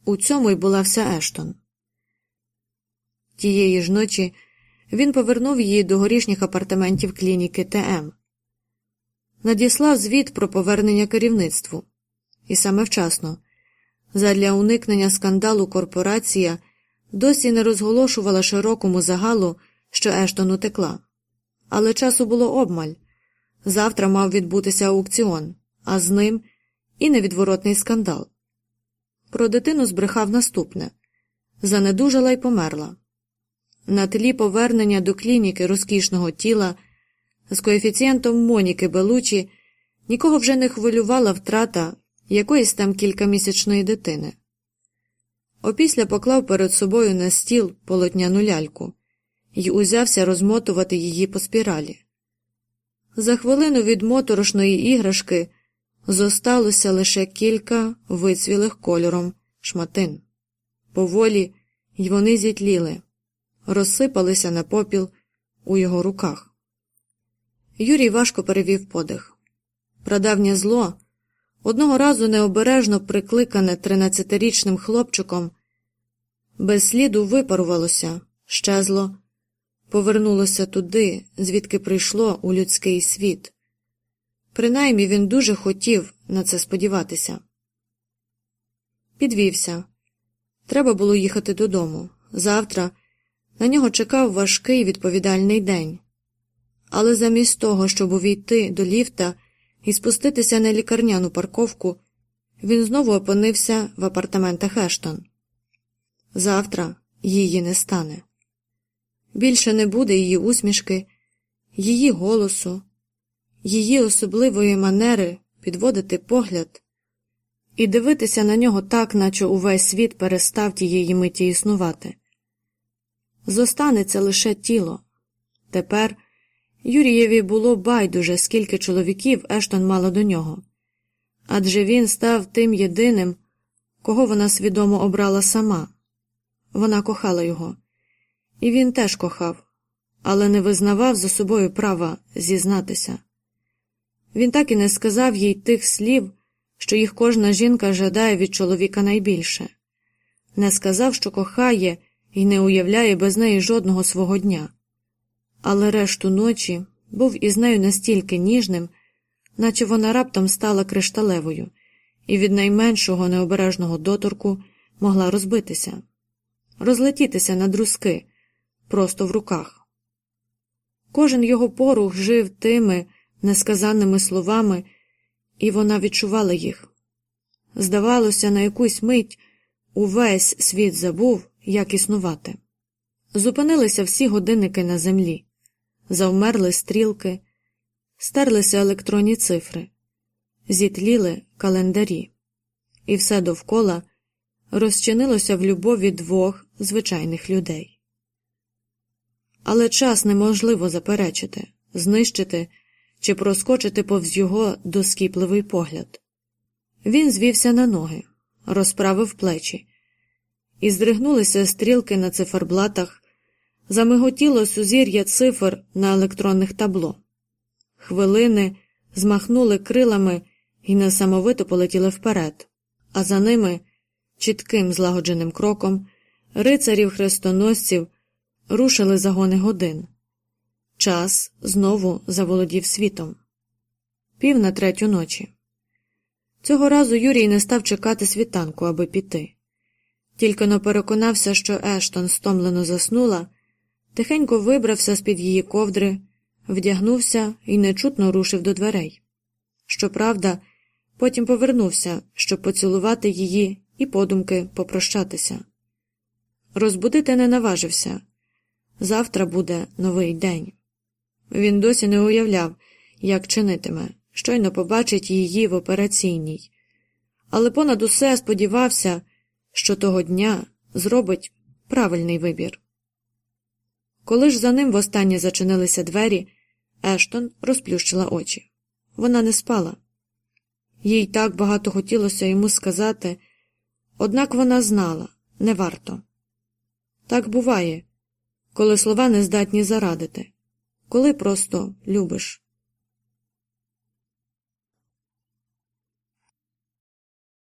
У цьому й була вся Ештон. Тієї ж ночі він повернув її до горішніх апартаментів клініки ТМ, надіслав звіт про повернення керівництву, і саме вчасно, задля уникнення скандалу корпорація досі не розголошувала широкому загалу, що Ештон утекла. Але часу було обмаль завтра мав відбутися аукціон, а з ним і невідворотний скандал. Про дитину збрехав наступне занедужала й померла. На тлі повернення до клініки розкішного тіла з коефіцієнтом Моніки Белучі нікого вже не хвилювала втрата якоїсь там кількамісячної дитини. Опісля поклав перед собою на стіл полотняну ляльку і узявся розмотувати її по спіралі. За хвилину від моторошної іграшки зосталося лише кілька вицвілих кольором шматин. Поволі й вони зітліли, розсипалися на попіл у його руках. Юрій важко перевів подих. Прадавнє зло, одного разу необережно прикликане тринадцятирічним хлопчиком, без сліду випарувалося, щезло, повернулося туди, звідки прийшло у людський світ. Принаймні він дуже хотів на це сподіватися. Підвівся. Треба було їхати додому. Завтра на нього чекав важкий відповідальний день. Але замість того, щоб увійти до ліфта і спуститися на лікарняну парковку, він знову опинився в апартаментах Ештон. Завтра її не стане. Більше не буде її усмішки, її голосу, її особливої манери підводити погляд і дивитися на нього так, наче увесь світ перестав тієї миті існувати. Зостанеться лише тіло. Тепер Юрієві було байдуже, скільки чоловіків Ештон мала до нього, адже він став тим єдиним, кого вона свідомо обрала сама. Вона кохала його, і він теж кохав, але не визнавав за собою права зізнатися. Він так і не сказав їй тих слів, що їх кожна жінка жадає від чоловіка найбільше, не сказав, що кохає і не уявляє без неї жодного свого дня, але решту ночі був із нею настільки ніжним, наче вона раптом стала кришталевою, і від найменшого необережного доторку могла розбитися, розлетітися на друзки просто в руках. Кожен його порух жив тими несказаними словами і вона відчувала їх. Здавалося, на якусь мить увесь світ забув, як існувати. Зупинилися всі годинники на землі, завмерли стрілки, стерлися електронні цифри, зітліли календарі, і все довкола розчинилося в любові двох звичайних людей. Але час неможливо заперечити, знищити чи проскочити повз його доскіпливий погляд. Він звівся на ноги, розправив плечі, і здригнулися стрілки на циферблатах, замиготіло сузір'я цифр на електронних табло. Хвилини змахнули крилами і несамовито полетіли вперед, а за ними, чітким злагодженим кроком, рицарів хрестоносців рушили загони годин. Час знову заволодів світом. Пів на третю ночі. Цього разу Юрій не став чекати світанку, аби піти. Тільки но переконався, що Ештон стомлено заснула, тихенько вибрався з під її ковдри, вдягнувся і нечутно рушив до дверей. Щоправда, потім повернувся, щоб поцілувати її і подумки попрощатися. Розбудити не наважився завтра буде новий день. Він досі не уявляв, як чинитиме, щойно побачить її в операційній, але понад усе сподівався, що того дня зробить правильний вибір. Коли ж за ним востаннє зачинилися двері, Ештон розплющила очі. Вона не спала. Їй так багато хотілося йому сказати, однак вона знала не варто. Так буває, коли слова не здатні зарадити, коли просто любиш.